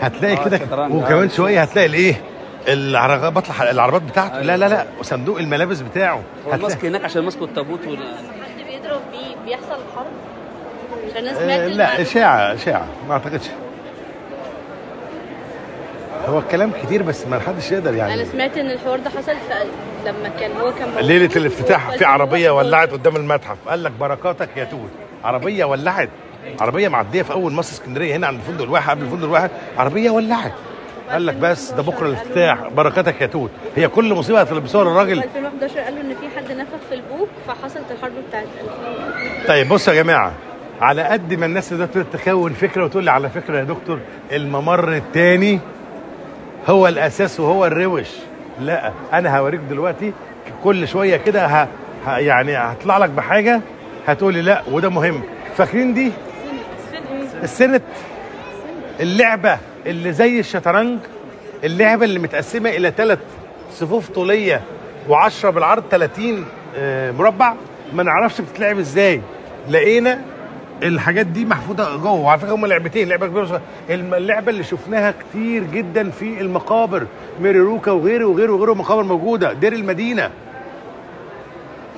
هتلاقي آه، كده. وكمان آه. شوية هتلاقي الإيه؟ العربات العربات بتاعته. لا لا لا وصندوق الملابس بتاعه. هو الماسك هناك عشان ماسكوا التابوت وال... حد بيضرب بيه بيحصل حرب؟ عشان أنا آه سمعت لا إشاعة إشاعة. ما أعتقدش. هو الكلام كتير بس ما حدش يقدر يعني. أنا سمعت إن الحوار ده حصل في لما كان هو كان. ليلة الافتتاح في عربية ولعت قدام المتحف قال لك بركاتك يا توت عربية ولعت. عربية معدية في أول مصر اسكندرية هنا عند الفندق الواحد قبل الفندق الواحد. عربية ولعت. قال لك بس ده بكرة الافتتاح. بركاتك يا توت هي كل مصيبة هتلبسوها للراجل في 2011 قالوا إن في حد نفخ في البوق فحصلت الحرب بتاعت 2000 طيب بصوا يا جماعة على قد ما الناس ده تكون فكرة وتقول لي على فكرة يا دكتور الممر الثاني هو الأساس وهو الروش. لا أنا هوريك دلوقتي كل شوية كده ه... يعني هطلع لك بحاجة هتقولي لا وده مهم. فاكرين دي؟ السنت اللعبة اللي زي الشطرنج اللعبة اللي متقسمة إلى ثلاث صفوف طولية و10 بالعرض 30 آه، مربع. ما نعرفش بتتلعب إزاي. لقينا الحاجات دي محفوظة جوه. وعلى فكرة هم لعبتين لعبة كبيرة اللعبة اللي شفناها كتير جدا في المقابر. ميريروكا وغيره وغيره وغيره مقابر موجودة. دير المدينة.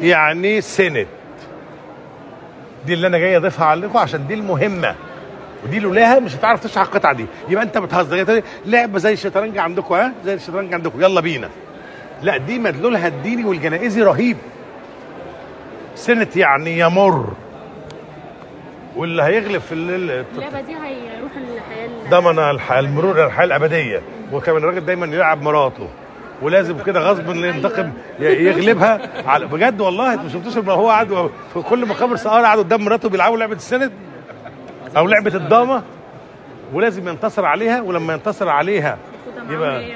يعني سنت دي اللي أنا جاي أضيفها عليكم عشان دي المهمة. ودي لولاها مش هتعرف تشرح القطعة دي. يبقى أنت بتهزر. لعبة زي الشطرنج عندكم ها؟ زي الشطرنج عندكم. يلا بينا. لا دي مدلولها الديني والجنائزي رهيب. سنت يعني يمر. واللي هيغلب في الليل اللعبة دي هيروح الحياة ال- ضمن الح- المرور الحياة الأبدية. وكمان الراجل دايما يلعب مراته. ولازم كده غصب ينتقم يغلبها على بجد والله أنتوا ما شفتوش لما هو قعد في كل مقابر سهر قعد قدام مراته بيلعبوا لعبة السند؟ أو لعبة الضامة؟ ولازم ينتصر عليها ولما ينتصر عليها يبقى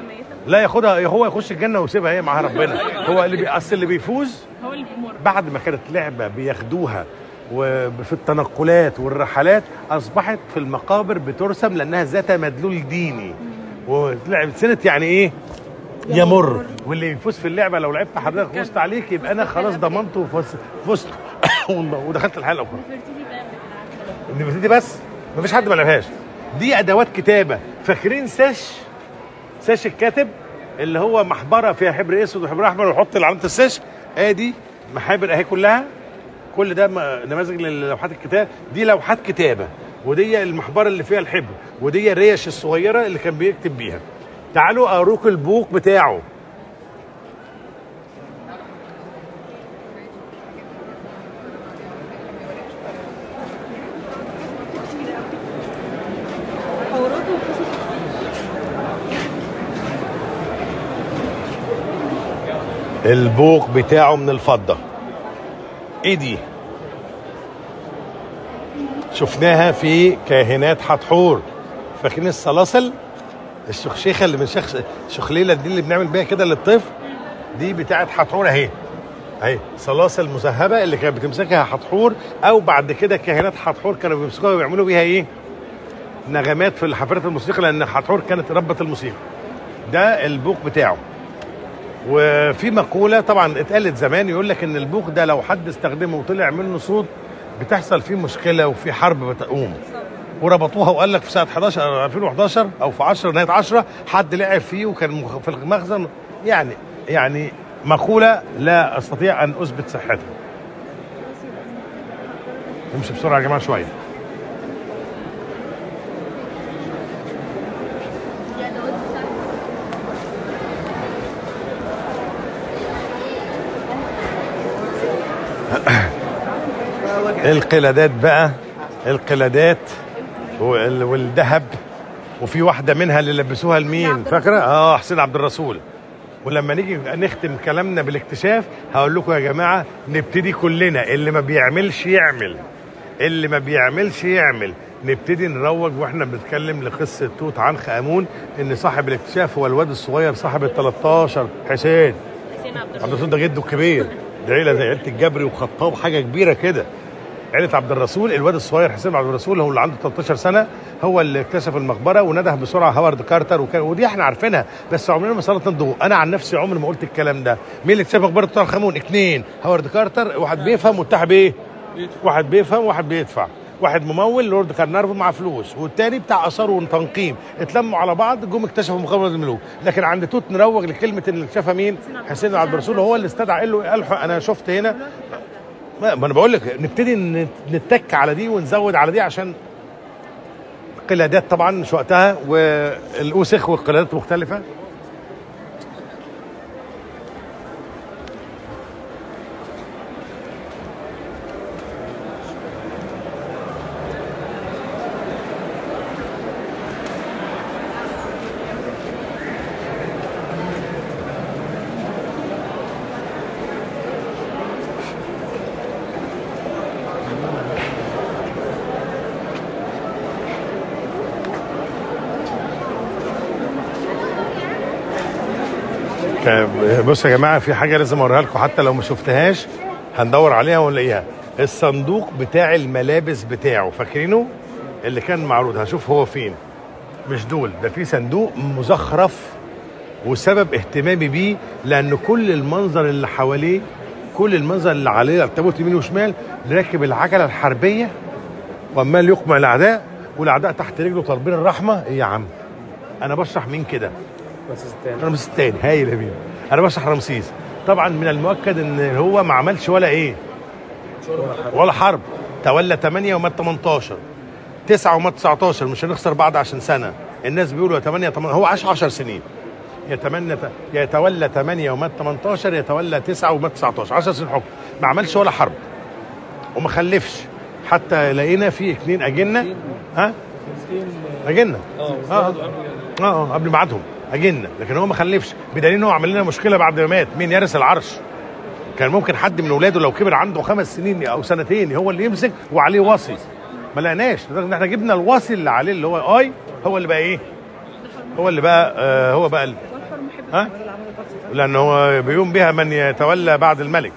لا ياخدها هو يخش الجنة ويسيبها هي معاها ربنا. هو اللي بي... أصل اللي بيفوز هو اللي بيمر. بعد ما كانت لعبة بياخدوها وفي التنقلات والرحلات أصبحت في المقابر بترسم لأنها ذات مدلول ديني. ولعبه سنت يعني إيه؟ يمر. واللي يفوز في اللعبة لو لعبت حضرتك فزت عليك يبقى أنا خلاص ضمنته وفزت. ودخلت الحلقة الأخرى. النفرتيتي بس؟ مفيش حد ما لعبهاش. دي أدوات كتابة. فاكرين ساش؟ ساش الكاتب اللي هو محبرة فيها حبر أسود وحبر أحمر ويحط علامه الساش؟ ادي محابر أهي كلها. كل ده نماذج للوحات الكتاب. دي لوحات كتابة ودي المحبرة اللي فيها الحبر ودي الريش الصغيرة اللي كان بيكتب بيها. تعالوا اروك البوق بتاعه. البوق بتاعه من الفضة. إيه دي شفناها في كاهنات حتحور. فاكرين السلاسل الشخشيخه اللي من شخ شخليله دي اللي بنعمل بيها كده للطفل. دي بتاعت حتحور أهي. أهي سلاسل مذهبة اللي كانت بتمسكها حتحور. أو بعد كده كاهنات حتحور كانوا بيمسكوها ويعملوا بيها إيه؟ نغمات في حفلات الموسيقى لأن حتحور كانت ربة الموسيقى. ده البوق بتاعه. وفي مقولة طبعا اتقالت زمان يقول لك إن البوق ده لو حد استخدمه وطلع منه صوت بتحصل فيه مشكلة وفي حرب بتقوم. وربطوها وقال لك في سنة 11 أو 2011 أو في 10 نهاية 10 حد لعب فيه وكان في المخزن. يعني يعني مقولة لا أستطيع أن أثبت صحتها. نمشي بسرعة يا جماعة شوية. القلادات بقى القلادات وال- والذهب وفي واحدة منها اللي لبسوها لمين؟ فاكرة؟ آه حسين عبد الرسول. ولما نيجي نختم كلامنا بالاكتشاف هقول لكم يا جماعة نبتدي كلنا اللي ما بيعملش يعمل. اللي ما بيعملش يعمل. نبتدي نروج وإحنا بنتكلم لقصة توت عنخ آمون إن صاحب الاكتشاف هو الواد الصغير صاحب ال 13 حسين. حسين عبد عبد الرسول ده جده الكبير ده عيلة زي عيلة الجبري وخطاب حاجة كبيرة كده. عيله عبد الرسول الواد الصغير حسين عبد الرسول هو اللي عنده 13 سنة هو اللي اكتشف المقبرة ونده بسرعة هوارد كارتر وكان ودي إحنا عارفينها بس عمرنا ما سلطنا الضوء أنا عن نفسي عمري ما قلت الكلام ده. مين اللي اكتشف مقبرة توت عنخ امون اثنين هوارد كارتر واحد بيفهم والتاني بايه واحد بيفهم وواحد بيدفع. واحد ممول لورد كارنارفون مع فلوس. والتاني بتاع آثار وتنقيب اتلموا على بعض جم اكتشفوا مقابره الملوك. لكن عند توت نروج لكلمة اللي اكتشفها مين؟ حسين عبد الرسول. هو اللي استدعى قال له قال له أنا شفت هنا. ما أنا بقول لك نبتدي نتك على دي ونزود على دي عشان قلادات طبعا مش وقتها والأوسخ والقلادات مختلفة. بصوا يا جماعة في حاجة لازم أوريها لكم حتى لو ما شفتهاش هندور عليها ونلاقيها. الصندوق بتاع الملابس بتاعه فاكرينه؟ اللي كان معروض. هشوف هو فين. مش دول ده في صندوق مزخرف وسبب اهتمامي بيه لأن كل المنظر اللي حواليه كل المنظر اللي عليه التابوت يمين وشمال راكب العجلة الحربية وعمال يقمع الأعداء والأعداء تحت رجله طالبين الرحمة. إيه يا عم؟ أنا بشرح مين كده؟ رمسيس الثاني. رمسيس الثاني. هايل يا بيه أنا بشرح رمسيس. طبعا من المؤكد إن هو ما عملش ولا إيه؟ ولا حرب. تولى 8 ومات 18 9 ومات 19 مش هنخسر بعض عشان سنة. الناس بيقولوا يا 8 8 هو عاش 10 سنين. يتمنى يتولى 8 ومات 18 يتولى 9 ومات 19 10 سنين حكم. ما عملش ولا حرب. وما خلفش. حتى لقينا في اثنين أجنة. ها؟ أجنة. آه آه آه قبل ميعادهم. اجنه لكن هو ما خلفش. بدليل إن هو عمل لنا مشكلة بعد ما مات. مين؟ يرث العرش. كان ممكن حد من أولاده لو كبر عنده خمس سنين أو سنتين هو اللي يمسك وعليه وصي ما لقيناش. لدرجة إن إحنا جبنا الوصي اللي عليه اللي هو آي هو اللي بقى إيه؟ هو اللي بقى آه هو بقى ها؟ لأن هو بيقوم بها من يتولى بعد الملك.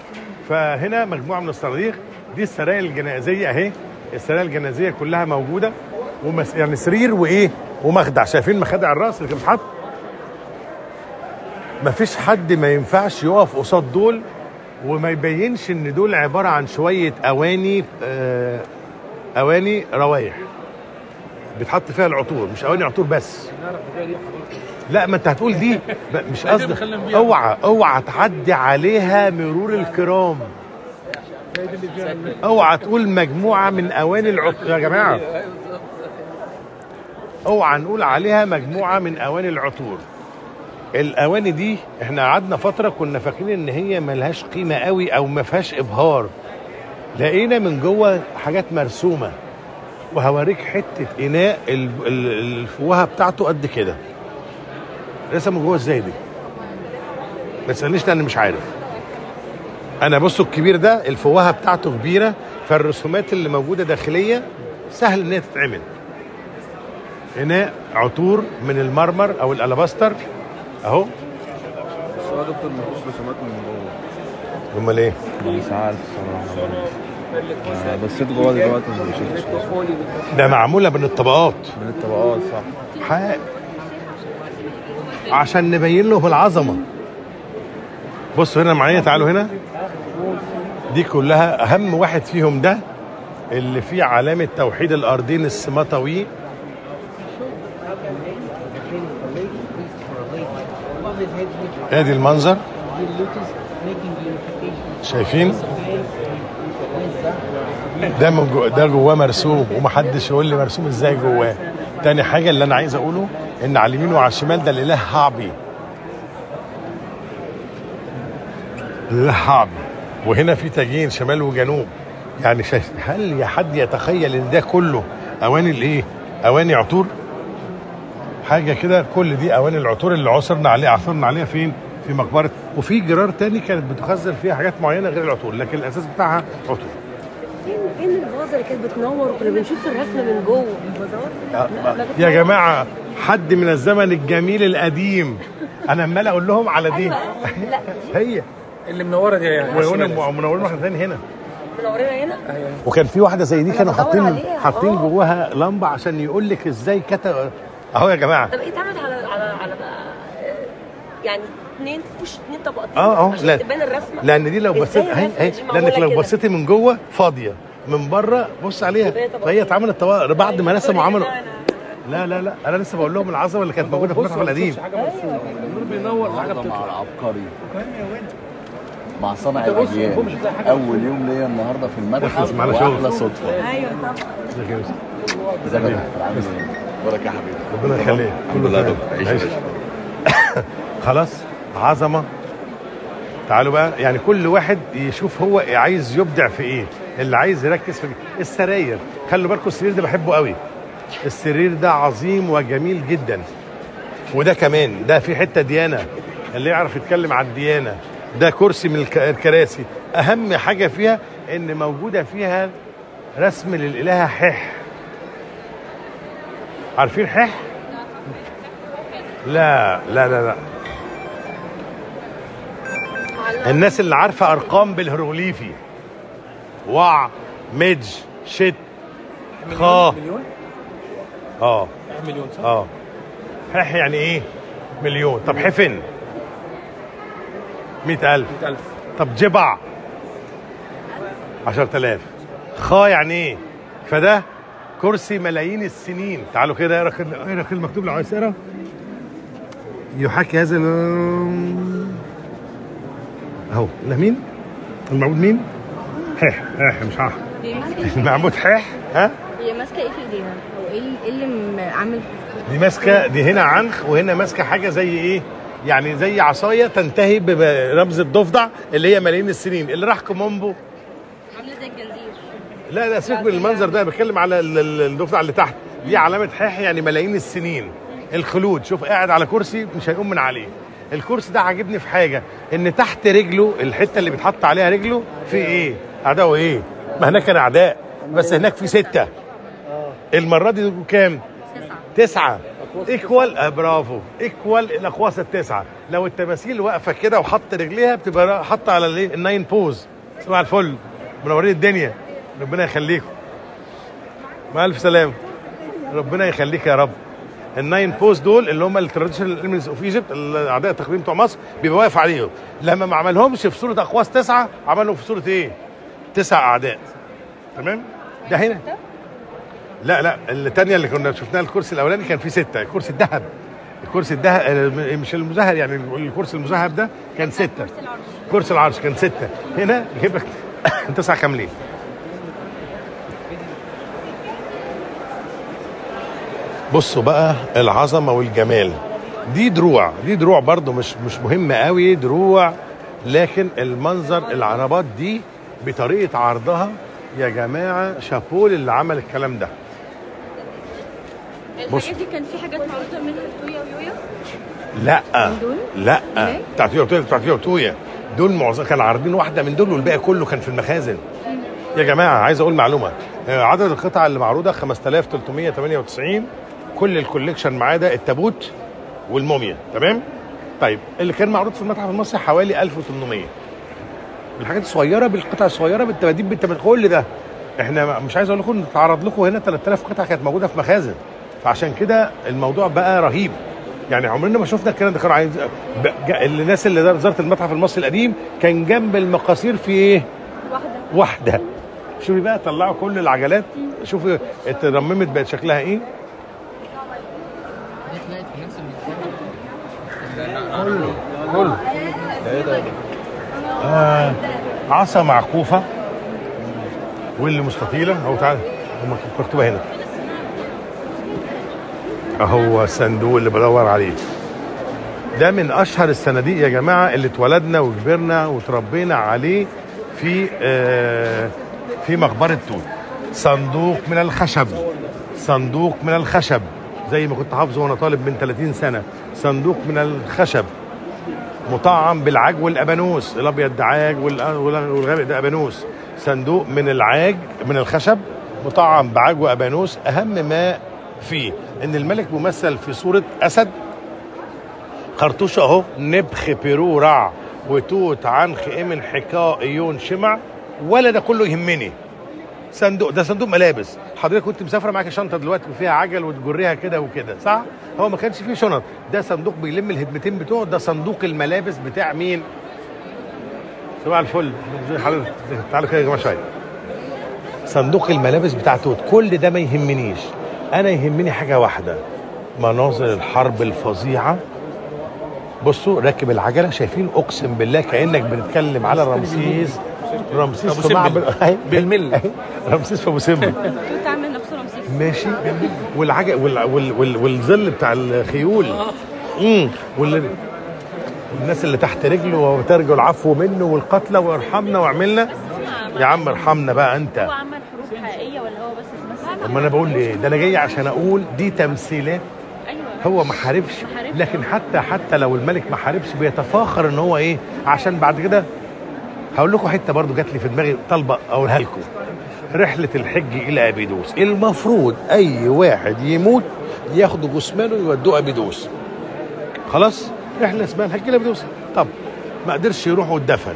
فهنا مجموعة من الصناديق. دي السرايا الجنائزيه أهي. السرايا الجنائزيه كلها موجودة. ومس يعني سرير وإيه؟ ومخدع. شايفين مخادع الرأس اللي كان بتتحط مفيش حد ما ينفعش يقف قصاد دول وما يبينش إن دول عبارة عن شوية أواني آه أواني روايح بيتحط فيها العطور مش أواني عطور بس. لا ما أنت هتقول دي مش قصدك أوعى أوعى تعدي عليها مرور الكرام. أوعى تقول مجموعة من أواني العطور يا جماعة. أوعى نقول عليها مجموعة من أواني العطور. الأواني دي إحنا قعدنا فترة كنا فاكرين إن هي ملهاش قيمة قوي أو ما فيهاش إبهار. لقينا من جوه حاجات مرسومة. وهوريك حتة إناء ال- ال- الفوهة بتاعته قد كده. رسموا جوه إزاي دي؟ ما تسألنيش لأن مش عارف. أنا بصوا الكبير ده الفوهة بتاعته كبيرة فالرسومات اللي موجودة داخلية سهل إن هي تتعمل. إناء عطور من المرمر أو الألاباستر. أهو. بس هو دكتور مفيش رسومات من جوه. أمال إيه؟ مش عارف الصراحة. أنا بصيت جوه دلوقتي ما شفتش ده معمولة من الطبقات. من الطبقات صح. حق عشان نبين لهم العظمه بصوا هنا معايا تعالوا هنا. دي كلها أهم واحد فيهم ده اللي فيه علامة توحيد الأرضين السماطوي ادي المنظر. شايفين؟ ده جو ده جواه مرسوم ومحدش يقول لي مرسوم إزاي جواه. تاني حاجة اللي أنا عايز أقوله إن على اليمين وعلى الشمال ده الإله هعبي الإله وهنا في تاجين شمال وجنوب. يعني شايف هل يا حد يتخيل إن ده كله أواني الإيه؟ أواني عطور؟ حاجة كده كل دي أواني العطور اللي عثرنا عليها عثرنا عليها فين؟ في مقبرة وفي جرار تاني كانت بتخزن فيها حاجات معينة غير العطور لكن الأساس بتاعها عطور. فين فين الفازه اللي كانت بتنور؟ وكنا بنشوف الرسم من جوه. يا جماعة حد من الزمن الجميل القديم. أنا عمال أقول لهم على دي. هي. اللي منورة دي يعني وهنا منورين واحدة ثاني هنا. منورنا هنا؟ وكان في واحدة زي دي كانوا حاطين عليها، حاطين آه. جواها لمبة عشان يقول لك إزاي كتب أهو يا جماعة. طب إيه اتعمل على على على بقى آه، يعني اثنين مش اثنين طبقتين آه آه عشان لا. تبان الرسمة. لأن دي لو بصيت اهي اهي لانك لو؟ بصيتي من جوه فاضية. من بره بص عليها. فهي اتعملت طبق بعد ما رسموا عملوا. لا لا لا. أنا لسه بقول لهم العظمة اللي كانت موجودة في المتحف القديم النور بينور حاجة بتطلع. مع العبقري مع صنع الأجيال. أول يوم ليا النهارده في المتحف معانا شغل. وأحلى صدفة. أيوه طبعا. ازيك يا يوسف ازيك يا إيه؟ حبيبي ربنا يخليك. دكتور عيش. خلاص. عظمة. تعالوا بقى يعني كل واحد يشوف هو عايز يبدع في إيه اللي عايز يركز في السراير خلوا بالكم السرير ده بحبه قوي. السرير ده عظيم وجميل جدا. وده كمان ده في حتة ديانة اللي يعرف يتكلم عن الديانه ده كرسي من الك- الكراسي. أهم حاجة فيها إن موجودة فيها رسم للإله حح عارفين حح لا لا لا لا. الناس اللي عارفة أرقام بالهيروغليفي. وع مج شت خا. مليون؟ آه. مليون صح؟ آه. حح يعني إيه؟ مليون. طب حفن. مئة ألف. 100000 طب جبع. عشرة آلاف. خا يعني إيه؟ فده كرسي ملايين السنين. تعالوا كده اقرا كده- اقرا كده المكتوب لو عايز تقرأ؟ يحاكي هذا أهو ده مين؟ المعبود مين؟ حيح حيح مش عارف المعبود حيح ها؟ هي ماسكة إيه في ايديها أو إيه اللي- إيه اللي عامل؟ دي ماسكة دي هنا عنخ وهنا ماسكة حاجة زي إيه؟ يعني زي عصاية تنتهي برمز الضفدع اللي هي ملايين السنين. اللي راح كومومبو. عاملة زي الجنزير لا لا سيبك من المنظر ده بتكلم على ال- ال- الضفدع اللي تحت. دي علامة حيح يعني ملايين السنين. الخلود شوف قاعد على كرسي مش هيقوم من عليه. الكرسي ده عاجبني في حاجة إن تحت رجله الحتة اللي بيتحط عليها رجله في إيه؟ اعداء إيه؟ ما هناك كان اعداء بس هناك في ستة. المرة دي كام؟ تسعة. equal آه برافو. equal الأقواس التسعة. لو التماثيل واقفة كده وحط رجليها بتبقى حاطة على الإيه؟ ال nine bows. صباح الفل. منورين الدنيا. ربنا يخليكم. مع ألف سلامة. ربنا يخليك يا رب. ال nine bows دول اللي هم ال traditional enemies of Egypt الأعداء التقليديين بتوع مصر بيبقى واقف عليهم. لما ما عملهمش في صورة أقواس تسعة عملهم في صورة إيه؟ تسع أعداء. تمام؟ ده هنا. لا لا الثانية اللي كنا شفناها الكرسي الأولاني كان فيه ستة الكرسي الذهب. الكرسي الذهب مش المزهر يعني الكرسي المذهب ده كان ستة. كرسي العرش. كان ستة. هنا يجيب لك تسعة كاملين. بصوا بقى العظمة والجمال. دي دروع دي دروع برضو مش مش مهمه قوي دروع. لكن المنظر العربات دي بطريقة عرضها. يا جماعة شابول اللي عمل الكلام ده. بص. الحاجات دي كان في حاجات معروضة منها تويا ويويا؟ لا. من دول؟ لا. ليه؟ بتاعت تويا وتويا بتاعت تويا وتويا. دول معظم كانوا عارضين واحدة من دول والباقي كله كان في المخازن. يا جماعة عايز أقول معلومة. آه، عدد القطع اللي معروضة 5398 كل الكوليكشن ما عدا التابوت والموميا تمام؟ طيب اللي كان معروض في المتحف المصري حوالي 1800 الحاجات الصغيرة بالقطع الصغيرة بالتباديل بالتباديل كل ده. إحنا مش عايز أقول لكم اتعرض لكم هنا 3000 قطعة كانت موجودة في مخازن. فعشان كده الموضوع بقى رهيب. يعني عمرنا ما شفنا الكلام ده. كانوا عايز الناس اللي زارت المتحف المصري القديم كان جنب المقاصير في إيه؟ واحدة. واحدة. شوفي بقى طلعوا كل العجلات. شوفي اترممت بقت شكلها إيه؟ كله كله. آه عصا معكوفه واللي مستطيلة. اهو تعالى مكتوبة هنا. أهو الصندوق اللي بدور عليه. ده من أشهر الصناديق يا جماعة اللي اتولدنا وكبرنا وتربينا عليه في آه في مقبرة توت صندوق من الخشب. صندوق من الخشب. زي ما كنت حافظه وأنا طالب من 30 سنة. صندوق من الخشب مطعم بالعاج والابانوس الأبيض ده عاج والغامق ده أبانوس. صندوق من العاج من الخشب مطعم بعاج وابانوس أهم ما فيه إن الملك ممثل في صورة أسد. خرطوش أهو نبخ بيرو رع وتوت عنخ امن حكاء إيون شمع. ولا ده كله يهمني. صندوق ده صندوق ملابس. حضرتك كنت مسافرة معاك شنطة دلوقتي وفيها عجل وتجريها كده وكده صح؟ هو ما كانش فيه شنط. ده صندوق بيلم الهدمتين بتوعه ده صندوق الملابس بتاع مين؟ صباح الفل. حضرتك تعالوا كده يا جماعة شوية. صندوق الملابس بتاع توت كل ده ما يهمنيش. أنا يهمني حاجة واحدة مناظر الحرب الفظيعة. بصوا راكب العجلة شايفين أقسم بالله كأنك بنتكلم على رمسيس. رمسيس في. معبد بالملة. رمسيس في أبو سمبل. توت عامل نفسه رمسيس. ماشي. والعجل وال وال وال والظل بتاع الخيول. امم وال والناس اللي تحت رجله وترجو العفو منه والقتلى وارحمنا واعملنا. يا عم ارحمنا بقى أنت. هو عمل حروب حقيقية ولا هو بس أما أنا بقول إيه ده أنا جاي عشان أقول دي تمثيلات. أيوه. هو ما ما حاربش. لكن حتى حتى لو الملك ما حاربش بيتفاخر إن هو إيه؟ عشان بعد كده هقول لكم حتة برضو جات لي في دماغي طالبة أقولها لكم. رحلة الحج إلى أبيدوس. المفروض أي واحد يموت ياخدوا جثمانه يودوه أبيدوس. خلاص؟ رحلة اسمها الحج إلى أبيدوس. طب ما قدرش يروح واتدفن.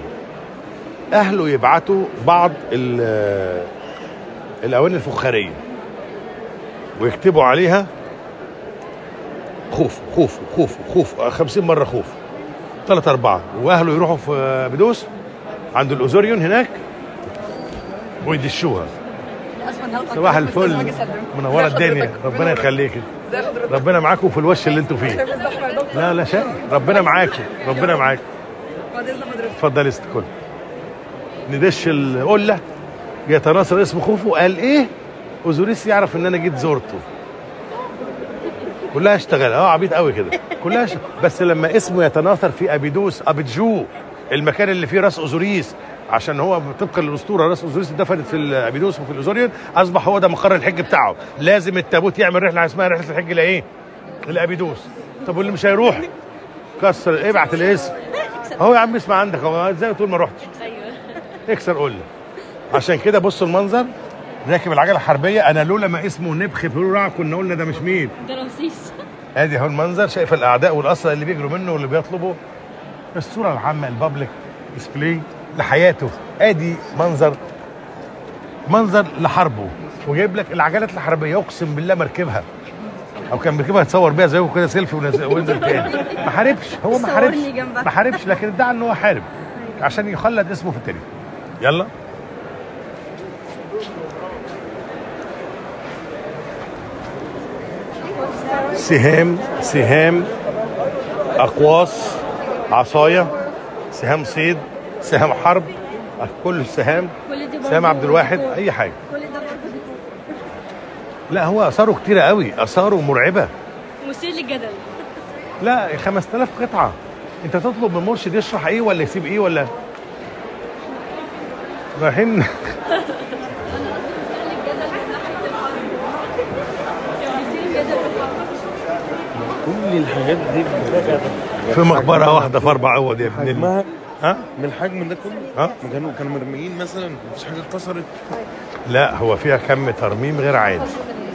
أهله يبعتوا بعض ال- الأواني الفخارية. ويكتبوا عليها خوف خوف خوف خوف خمسين مرة خوف. ثلاثة أربعة. وأهله يروحوا في بدوس عند الأوزوريون هناك؟ ويدشوها صباح الفل. منورة الدنيا. ربنا يخليك. ربنا معاكم في الوش اللي أنتوا فيه. لا لا شيء. ربنا معاكم. ربنا معاكم. اتفضل استكل ندش القلة. يتناصر اسم خوفو قال إيه؟ أوزوريس يعرف إن أنا جيت زورته. كلها اشتغل آه عبيط قوي كده. كلها اشتغل. بس لما اسمه يتناثر في أبيدوس أبيدجو. المكان اللي فيه راس أوزوريس عشان هو طبقا للاسطوره راس أوزوريس اتدفنت في الابيدوس وفي الاوزوريون أصبح هو ده مقر الحج بتاعه. لازم التابوت يعمل رحلة اسمها رحلة الحج لايه؟ لابيدوس طب واللي مش هيروح؟ كسر ابعت الاسم. اهو يا عم اسمع عندك هو إزاي تقول ما رحتش اكسر قول لي. عشان كده بصوا المنظر راكب العجلة الحربية. أنا لولا ما اسمه نبخ في كنا قلنا ده مش مين. ده رمسيس. أدي أهو المنظر شايف الأعداء والأسرى اللي بيجروا منه واللي بيطلبوا. الصورة العامة ال public display لحياته. آدي منظر منظر لحربه وجايب لك العجلات الحربية أقسم بالله مركبها. أو كان مركبها يتصور بيها زيه كده سيلفي وينزل تاني. ما حاربش هو ما حاربش. ما حاربش لكن ادعى إن هو حارب عشان يخلد اسمه في التاريخ يلا. سهام سهام اقواس عصاية سهام صيد سهام حرب كل السهام سهام عبد الواحد أي حاجة. كل ده برضه لا هو أثاره كتيرة قوي أثاره مرعبة. مثير للجدل. لا 5000 قطعة. أنت تطلب من مرشد يشرح إيه ولا يسيب إيه ولا؟ رايحين. كل الحاجات دي في مقبرة واحدة في أربع اوض يا ابن حجمها ها؟ من الحجم ده كله؟ ها؟ كانوا كانوا مرميين مثلا؟ مفيش حاجة اتكسرت؟ لا هو فيها كم ترميم غير عادي.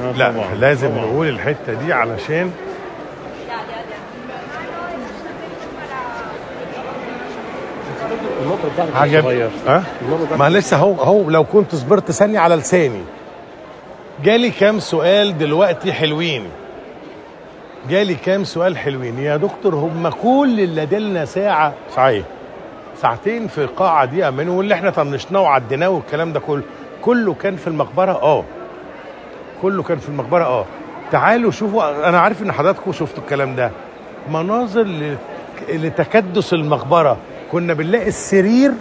آه لا طبعاً، لازم طبعاً. نقول الحتة دي علشان عجب. ها؟ ما لسه هو هو لو كنت صبرت ثانية على لساني. جالي كام سؤال دلوقتي حلوين. جالي كام سؤال حلوين. يا دكتور هم كل اللي دلنا ساعة صحيح ساعتين في القاعه دي من واللي إحنا طنشناه وعديناه والكلام ده كله كله كان في المقبرة؟ آه. كله كان في المقبرة؟ آه. تعالوا شوفوا أنا عارف إن حضراتكم شفتوا الكلام ده. مناظر لتكدس المقبرة. كنا بنلاقي السرير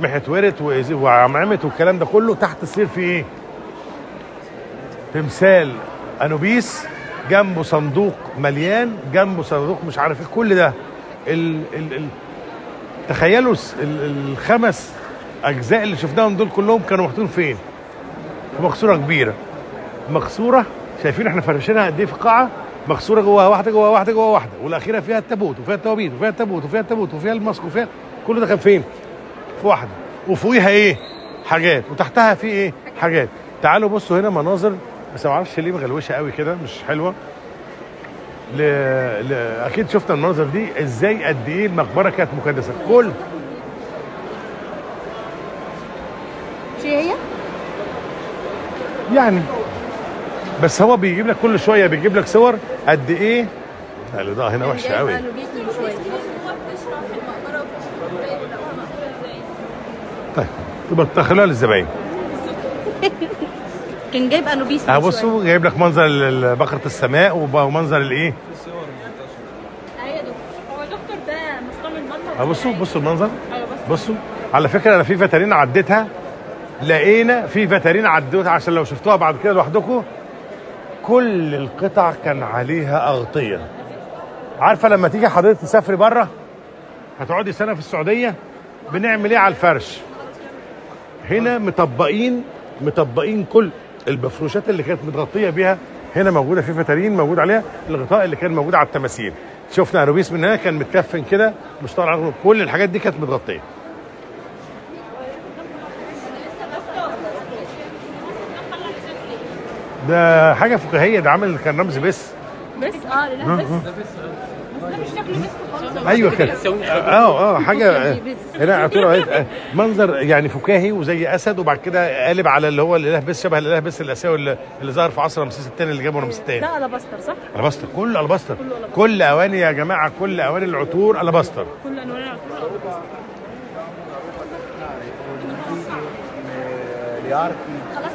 محتورت وعمعمت والكلام ده كله. تحت السرير في إيه؟ تمثال. أنوبيس. جنبه صندوق مليان جنبه صندوق مش عارف إيه كل ده. ال ال ال تخيلوا الخمس أجزاء اللي شفناهم دول كلهم كانوا محطوطين فين؟ في مقصوره كبيرة. مقصوره شايفين إحنا فرشينها قد إيه في القاعه مقصوره جواها واحدة جواها واحدة جواها واحدة. والأخيرة فيها التابوت وفيها التوابيت وفيها التابوت وفيها التابوت وفيها الماسك وفيها كل ده كان فين؟ في واحدة. وفوقيها إيه؟ حاجات. وتحتها في إيه؟ حاجات. تعالوا بصوا هنا مناظر بس ما أعرفش ليه مغلوشه قوي كده مش حلوة. ل... ل... أكيد شفنا المناظر دي إزاي قد إيه المقبرة كانت مقدسه كل شي هي؟ يعني بس هو بيجيب لك كل شوية بيجيب لك صور قد إيه. لا الاضاءه هنا وحشه قوي. طيب تبقى تخلوها للزباين. كان جايب أنوبيس آه. بصوا جايب لك منظر بقره السماء ومنظر الايه أيوه دكتور. هو الدكتور ده المنطقة آه بصوا بصوا المنظر. بصوا. على فكرة أنا في فترين عديتها. لقينا في فترين عديتها عشان لو شفتوها بعد كده لوحدكم كل القطع كان عليها أغطية. عارفة لما تيجي حضرتك تسافري بره هتقعدي سنة في السعودية بنعمل إيه على الفرش؟ هنا مطبقين مطبقين كل المفروشات اللي كانت متغطية بيها هنا موجودة في فترين موجود عليها الغطاء اللي كان موجود على التماثيل. شفنا انوبيس من هنا كان متكفن كده مش طالع عنه. كل الحاجات دي كانت متغطية. ده حاجة فكاهية ده عامل كان رمز بس. بس؟ آه لا آه، بس. آه. أيوه كده آه آه حاجة. لا طلع منظر يعني فكاهي وزي أسد وبعد كده قالب على اللي هو الإله بس شبه الإله بس الاسيوي اللي, اللي ظهر في عصر رمسيس الثاني اللي جابه رمسيس الثاني ده alabaster صح؟ alabaster كل alabaster كل أواني يا جماعة كل أواني العطور alabaster كل أنواع العطور alabaster. خلاص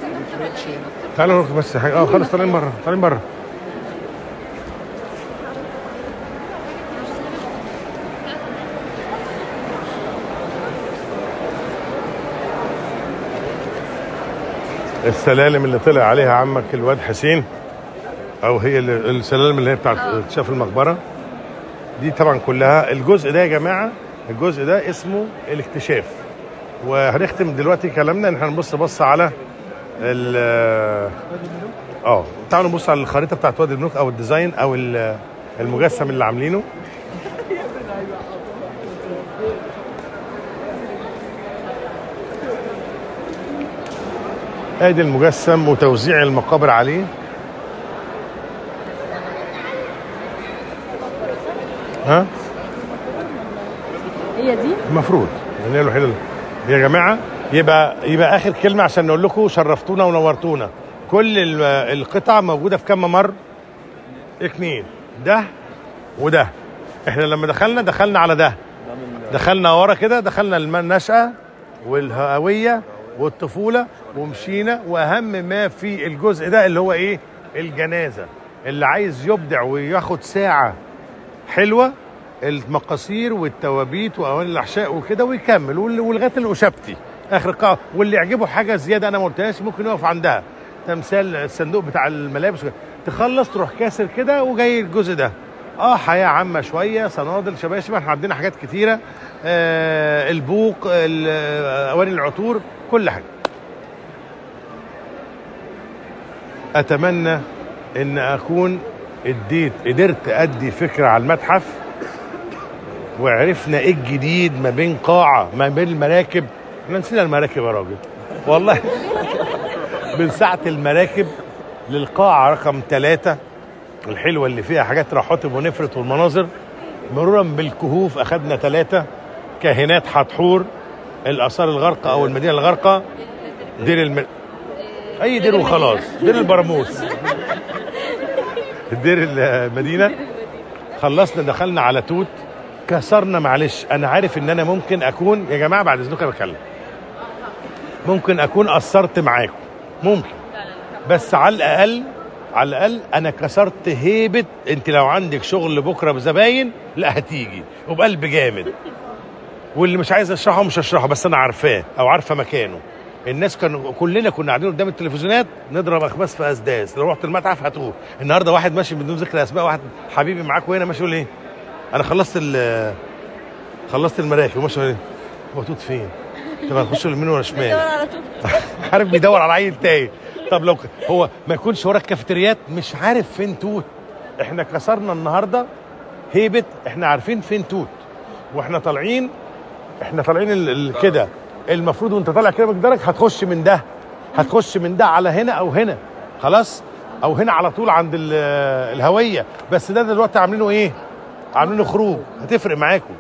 تعالوا بس حاجة. آه خلاص طالعين بره طالعين بره. السلالم اللي طلع عليها عمك الواد حسين أو هي السلالم اللي هي بتاعت اكتشاف المقبرة. دي طبعا كلها. الجزء ده يا جماعة الجزء ده اسمه الاكتشاف. وهنختم دلوقتي كلامنا. إن إحنا نبص بص على ال آه تعالوا نبص على الخريطة بتاعت وادي الملوك أو الديزاين أو ال- المجسم اللي عاملينه. آدي المجسم وتوزيع المقابر عليه. ها؟ هي دي؟ المفروض. يعني اللي- يا جماعة يبقى يبقى آخر كلمة عشان نقول لكم شرفتونا ونورتونا. كل ال- القطع موجودة في كام ممر؟ اتنين. ده وده. إحنا لما دخلنا دخلنا على ده. دخلنا ورا كده دخلنا النشأة والهوية والطفولة ومشينا وأهم ما في الجزء ده اللي هو إيه؟ الجنازة. اللي عايز يبدع وياخد ساعة حلوة المقاصير والتوابيت وأواني الأحشاء وكده ويكمل. ولغاية الأشبتي آخر القاعة واللي يعجبه حاجة زيادة أنا ما قلتهاش ممكن يقف عندها. تمثال الصندوق بتاع الملابس. تخلص تروح كاسر كده وجاي الجزء ده. آه حياة عامة شوية صنادل شباشب إحنا عندنا حاجات كتيرة. آه البوق ال- أواني العطور كل حاجة. أتمنى إن أكون اديت قدرت أدي فكرة على المتحف وعرفنا إيه الجديد ما بين قاعه ما بين المراكب. إحنا نسينا المراكب يا راجل. والله. من ساعة المراكب للقاعة رقم ثلاثة الحلوة اللي فيها حاجات راحتب ونفرت والمناظر. مرورا بالكهوف أخذنا ثلاثة كاهنات حتحور الآثار الغارقه أو المدينة الغارقه دير الم... أي دير وخلاص. دير البراموس دير المدينة. خلصنا دخلنا على توت. كسرنا معلش أنا عارف إن أنا ممكن أكون يا جماعة بعد إذنكم بتكلم. ممكن أكون قصرت معاكم. ممكن. بس على الأقل على الأقل أنا كسرت هيبة أنت لو عندك شغل بكرة بزباين لا هتيجي. وبقلب جامد. واللي مش عايز أشرحه مش هشرحه بس أنا عارفاه أو عارفة مكانه. الناس كانوا كلنا كنا قاعدين قدام التلفزيونات نضرب اخماس في أسداس. لو رحت المتحف هتوه النهارده واحد ماشي بدون ذكر أسماء واحد حبيبي معاكم هنا ماشي يقول إيه؟ أنا خلصت خلصت المراكب وماشي يقول إيه؟ هو توت فين؟ طب هنخش اليمين ولا شمال. عارف بيدور على عيل تايه. طب لو هو ما يكونش ورا الكافيتريات مش عارف فين توت. إحنا كسرنا النهارده هيبة إحنا عارفين فين توت. وإحنا طالعين إحنا طالعين ال- ال- كده. المفروض وانت طالع كده بجدارك هتخش من ده. هتخش من ده على هنا أو هنا. خلاص؟ أو هنا على طول عند ال- الهوية. بس ده دلوقتي عاملينه إيه؟ عاملينه خروج. هتفرق معاكم.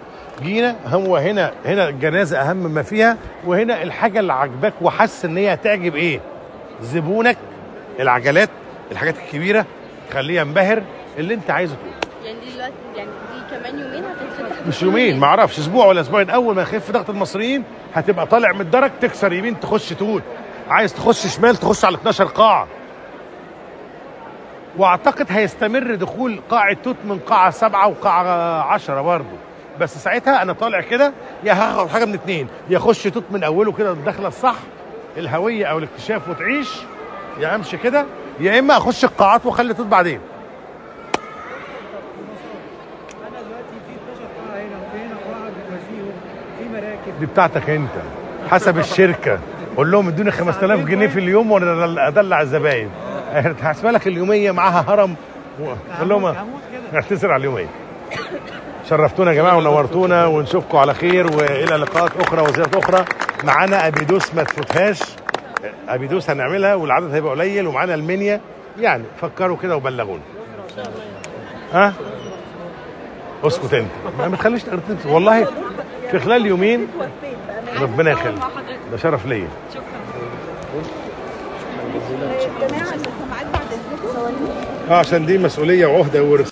جينا هو هنا هنا الجنازة أهم ما فيها وهنا الحاجة اللي عاجباك وحاسس إن هي هتعجب إيه؟ زبونك العجلات الحاجات الكبيرة. خليه ينبهر اللي أنت عايزه تقول. يعني دي دلوقتي يعني دي كمان يومين هتتفتح؟ مش يومين ما أعرفش أسبوع ولا أسبوعين. أول ما يخف ضغط المصريين هتبقى طالع من الدرج تكسر يمين تخش توت عايز تخش شمال تخش على 12 قاعة. وأعتقد هيستمر دخول قاعة توت من قاعة سبعة وقاعة عشرة برضه. بس ساعتها أنا طالع كده يا هاخد حاجة من اتنين. يا أخش توت من أوله كده الدخلة الصح الهوية أو الاكتشاف وتعيش. يا أمشي كده. يا إما أخش القاعات وأخلي توت بعدين أنا دلوقتي في 12 قاعه هنا وفي هنا قاعه بتوزيهم في مراكب دي بتاعتك انت حسب الشركة. قول لهم ادوني 5000 جنيه في اليوم وأنا أدلع الزباين. هحسبها لك اليومية معاها هرم. قول لهم اعتذر على اليومية. شرفتونا يا جماعة ونورتونا ونشوفكم على خير وإلى لقاءات أخرى وزيارات أخرى. معانا أبيدوس ما تفوتهاش. أبيدوس هنعملها والعدد هيبقى قليل ومعانا المنيا يعني فكروا كده وبلغونا. ها؟ اسكت انت. ما تغرتني والله في خلال يومين ربنا يخليك. ده شرف ليا. اذنكم آه عشان دي مسؤولية وعهدة ورسالة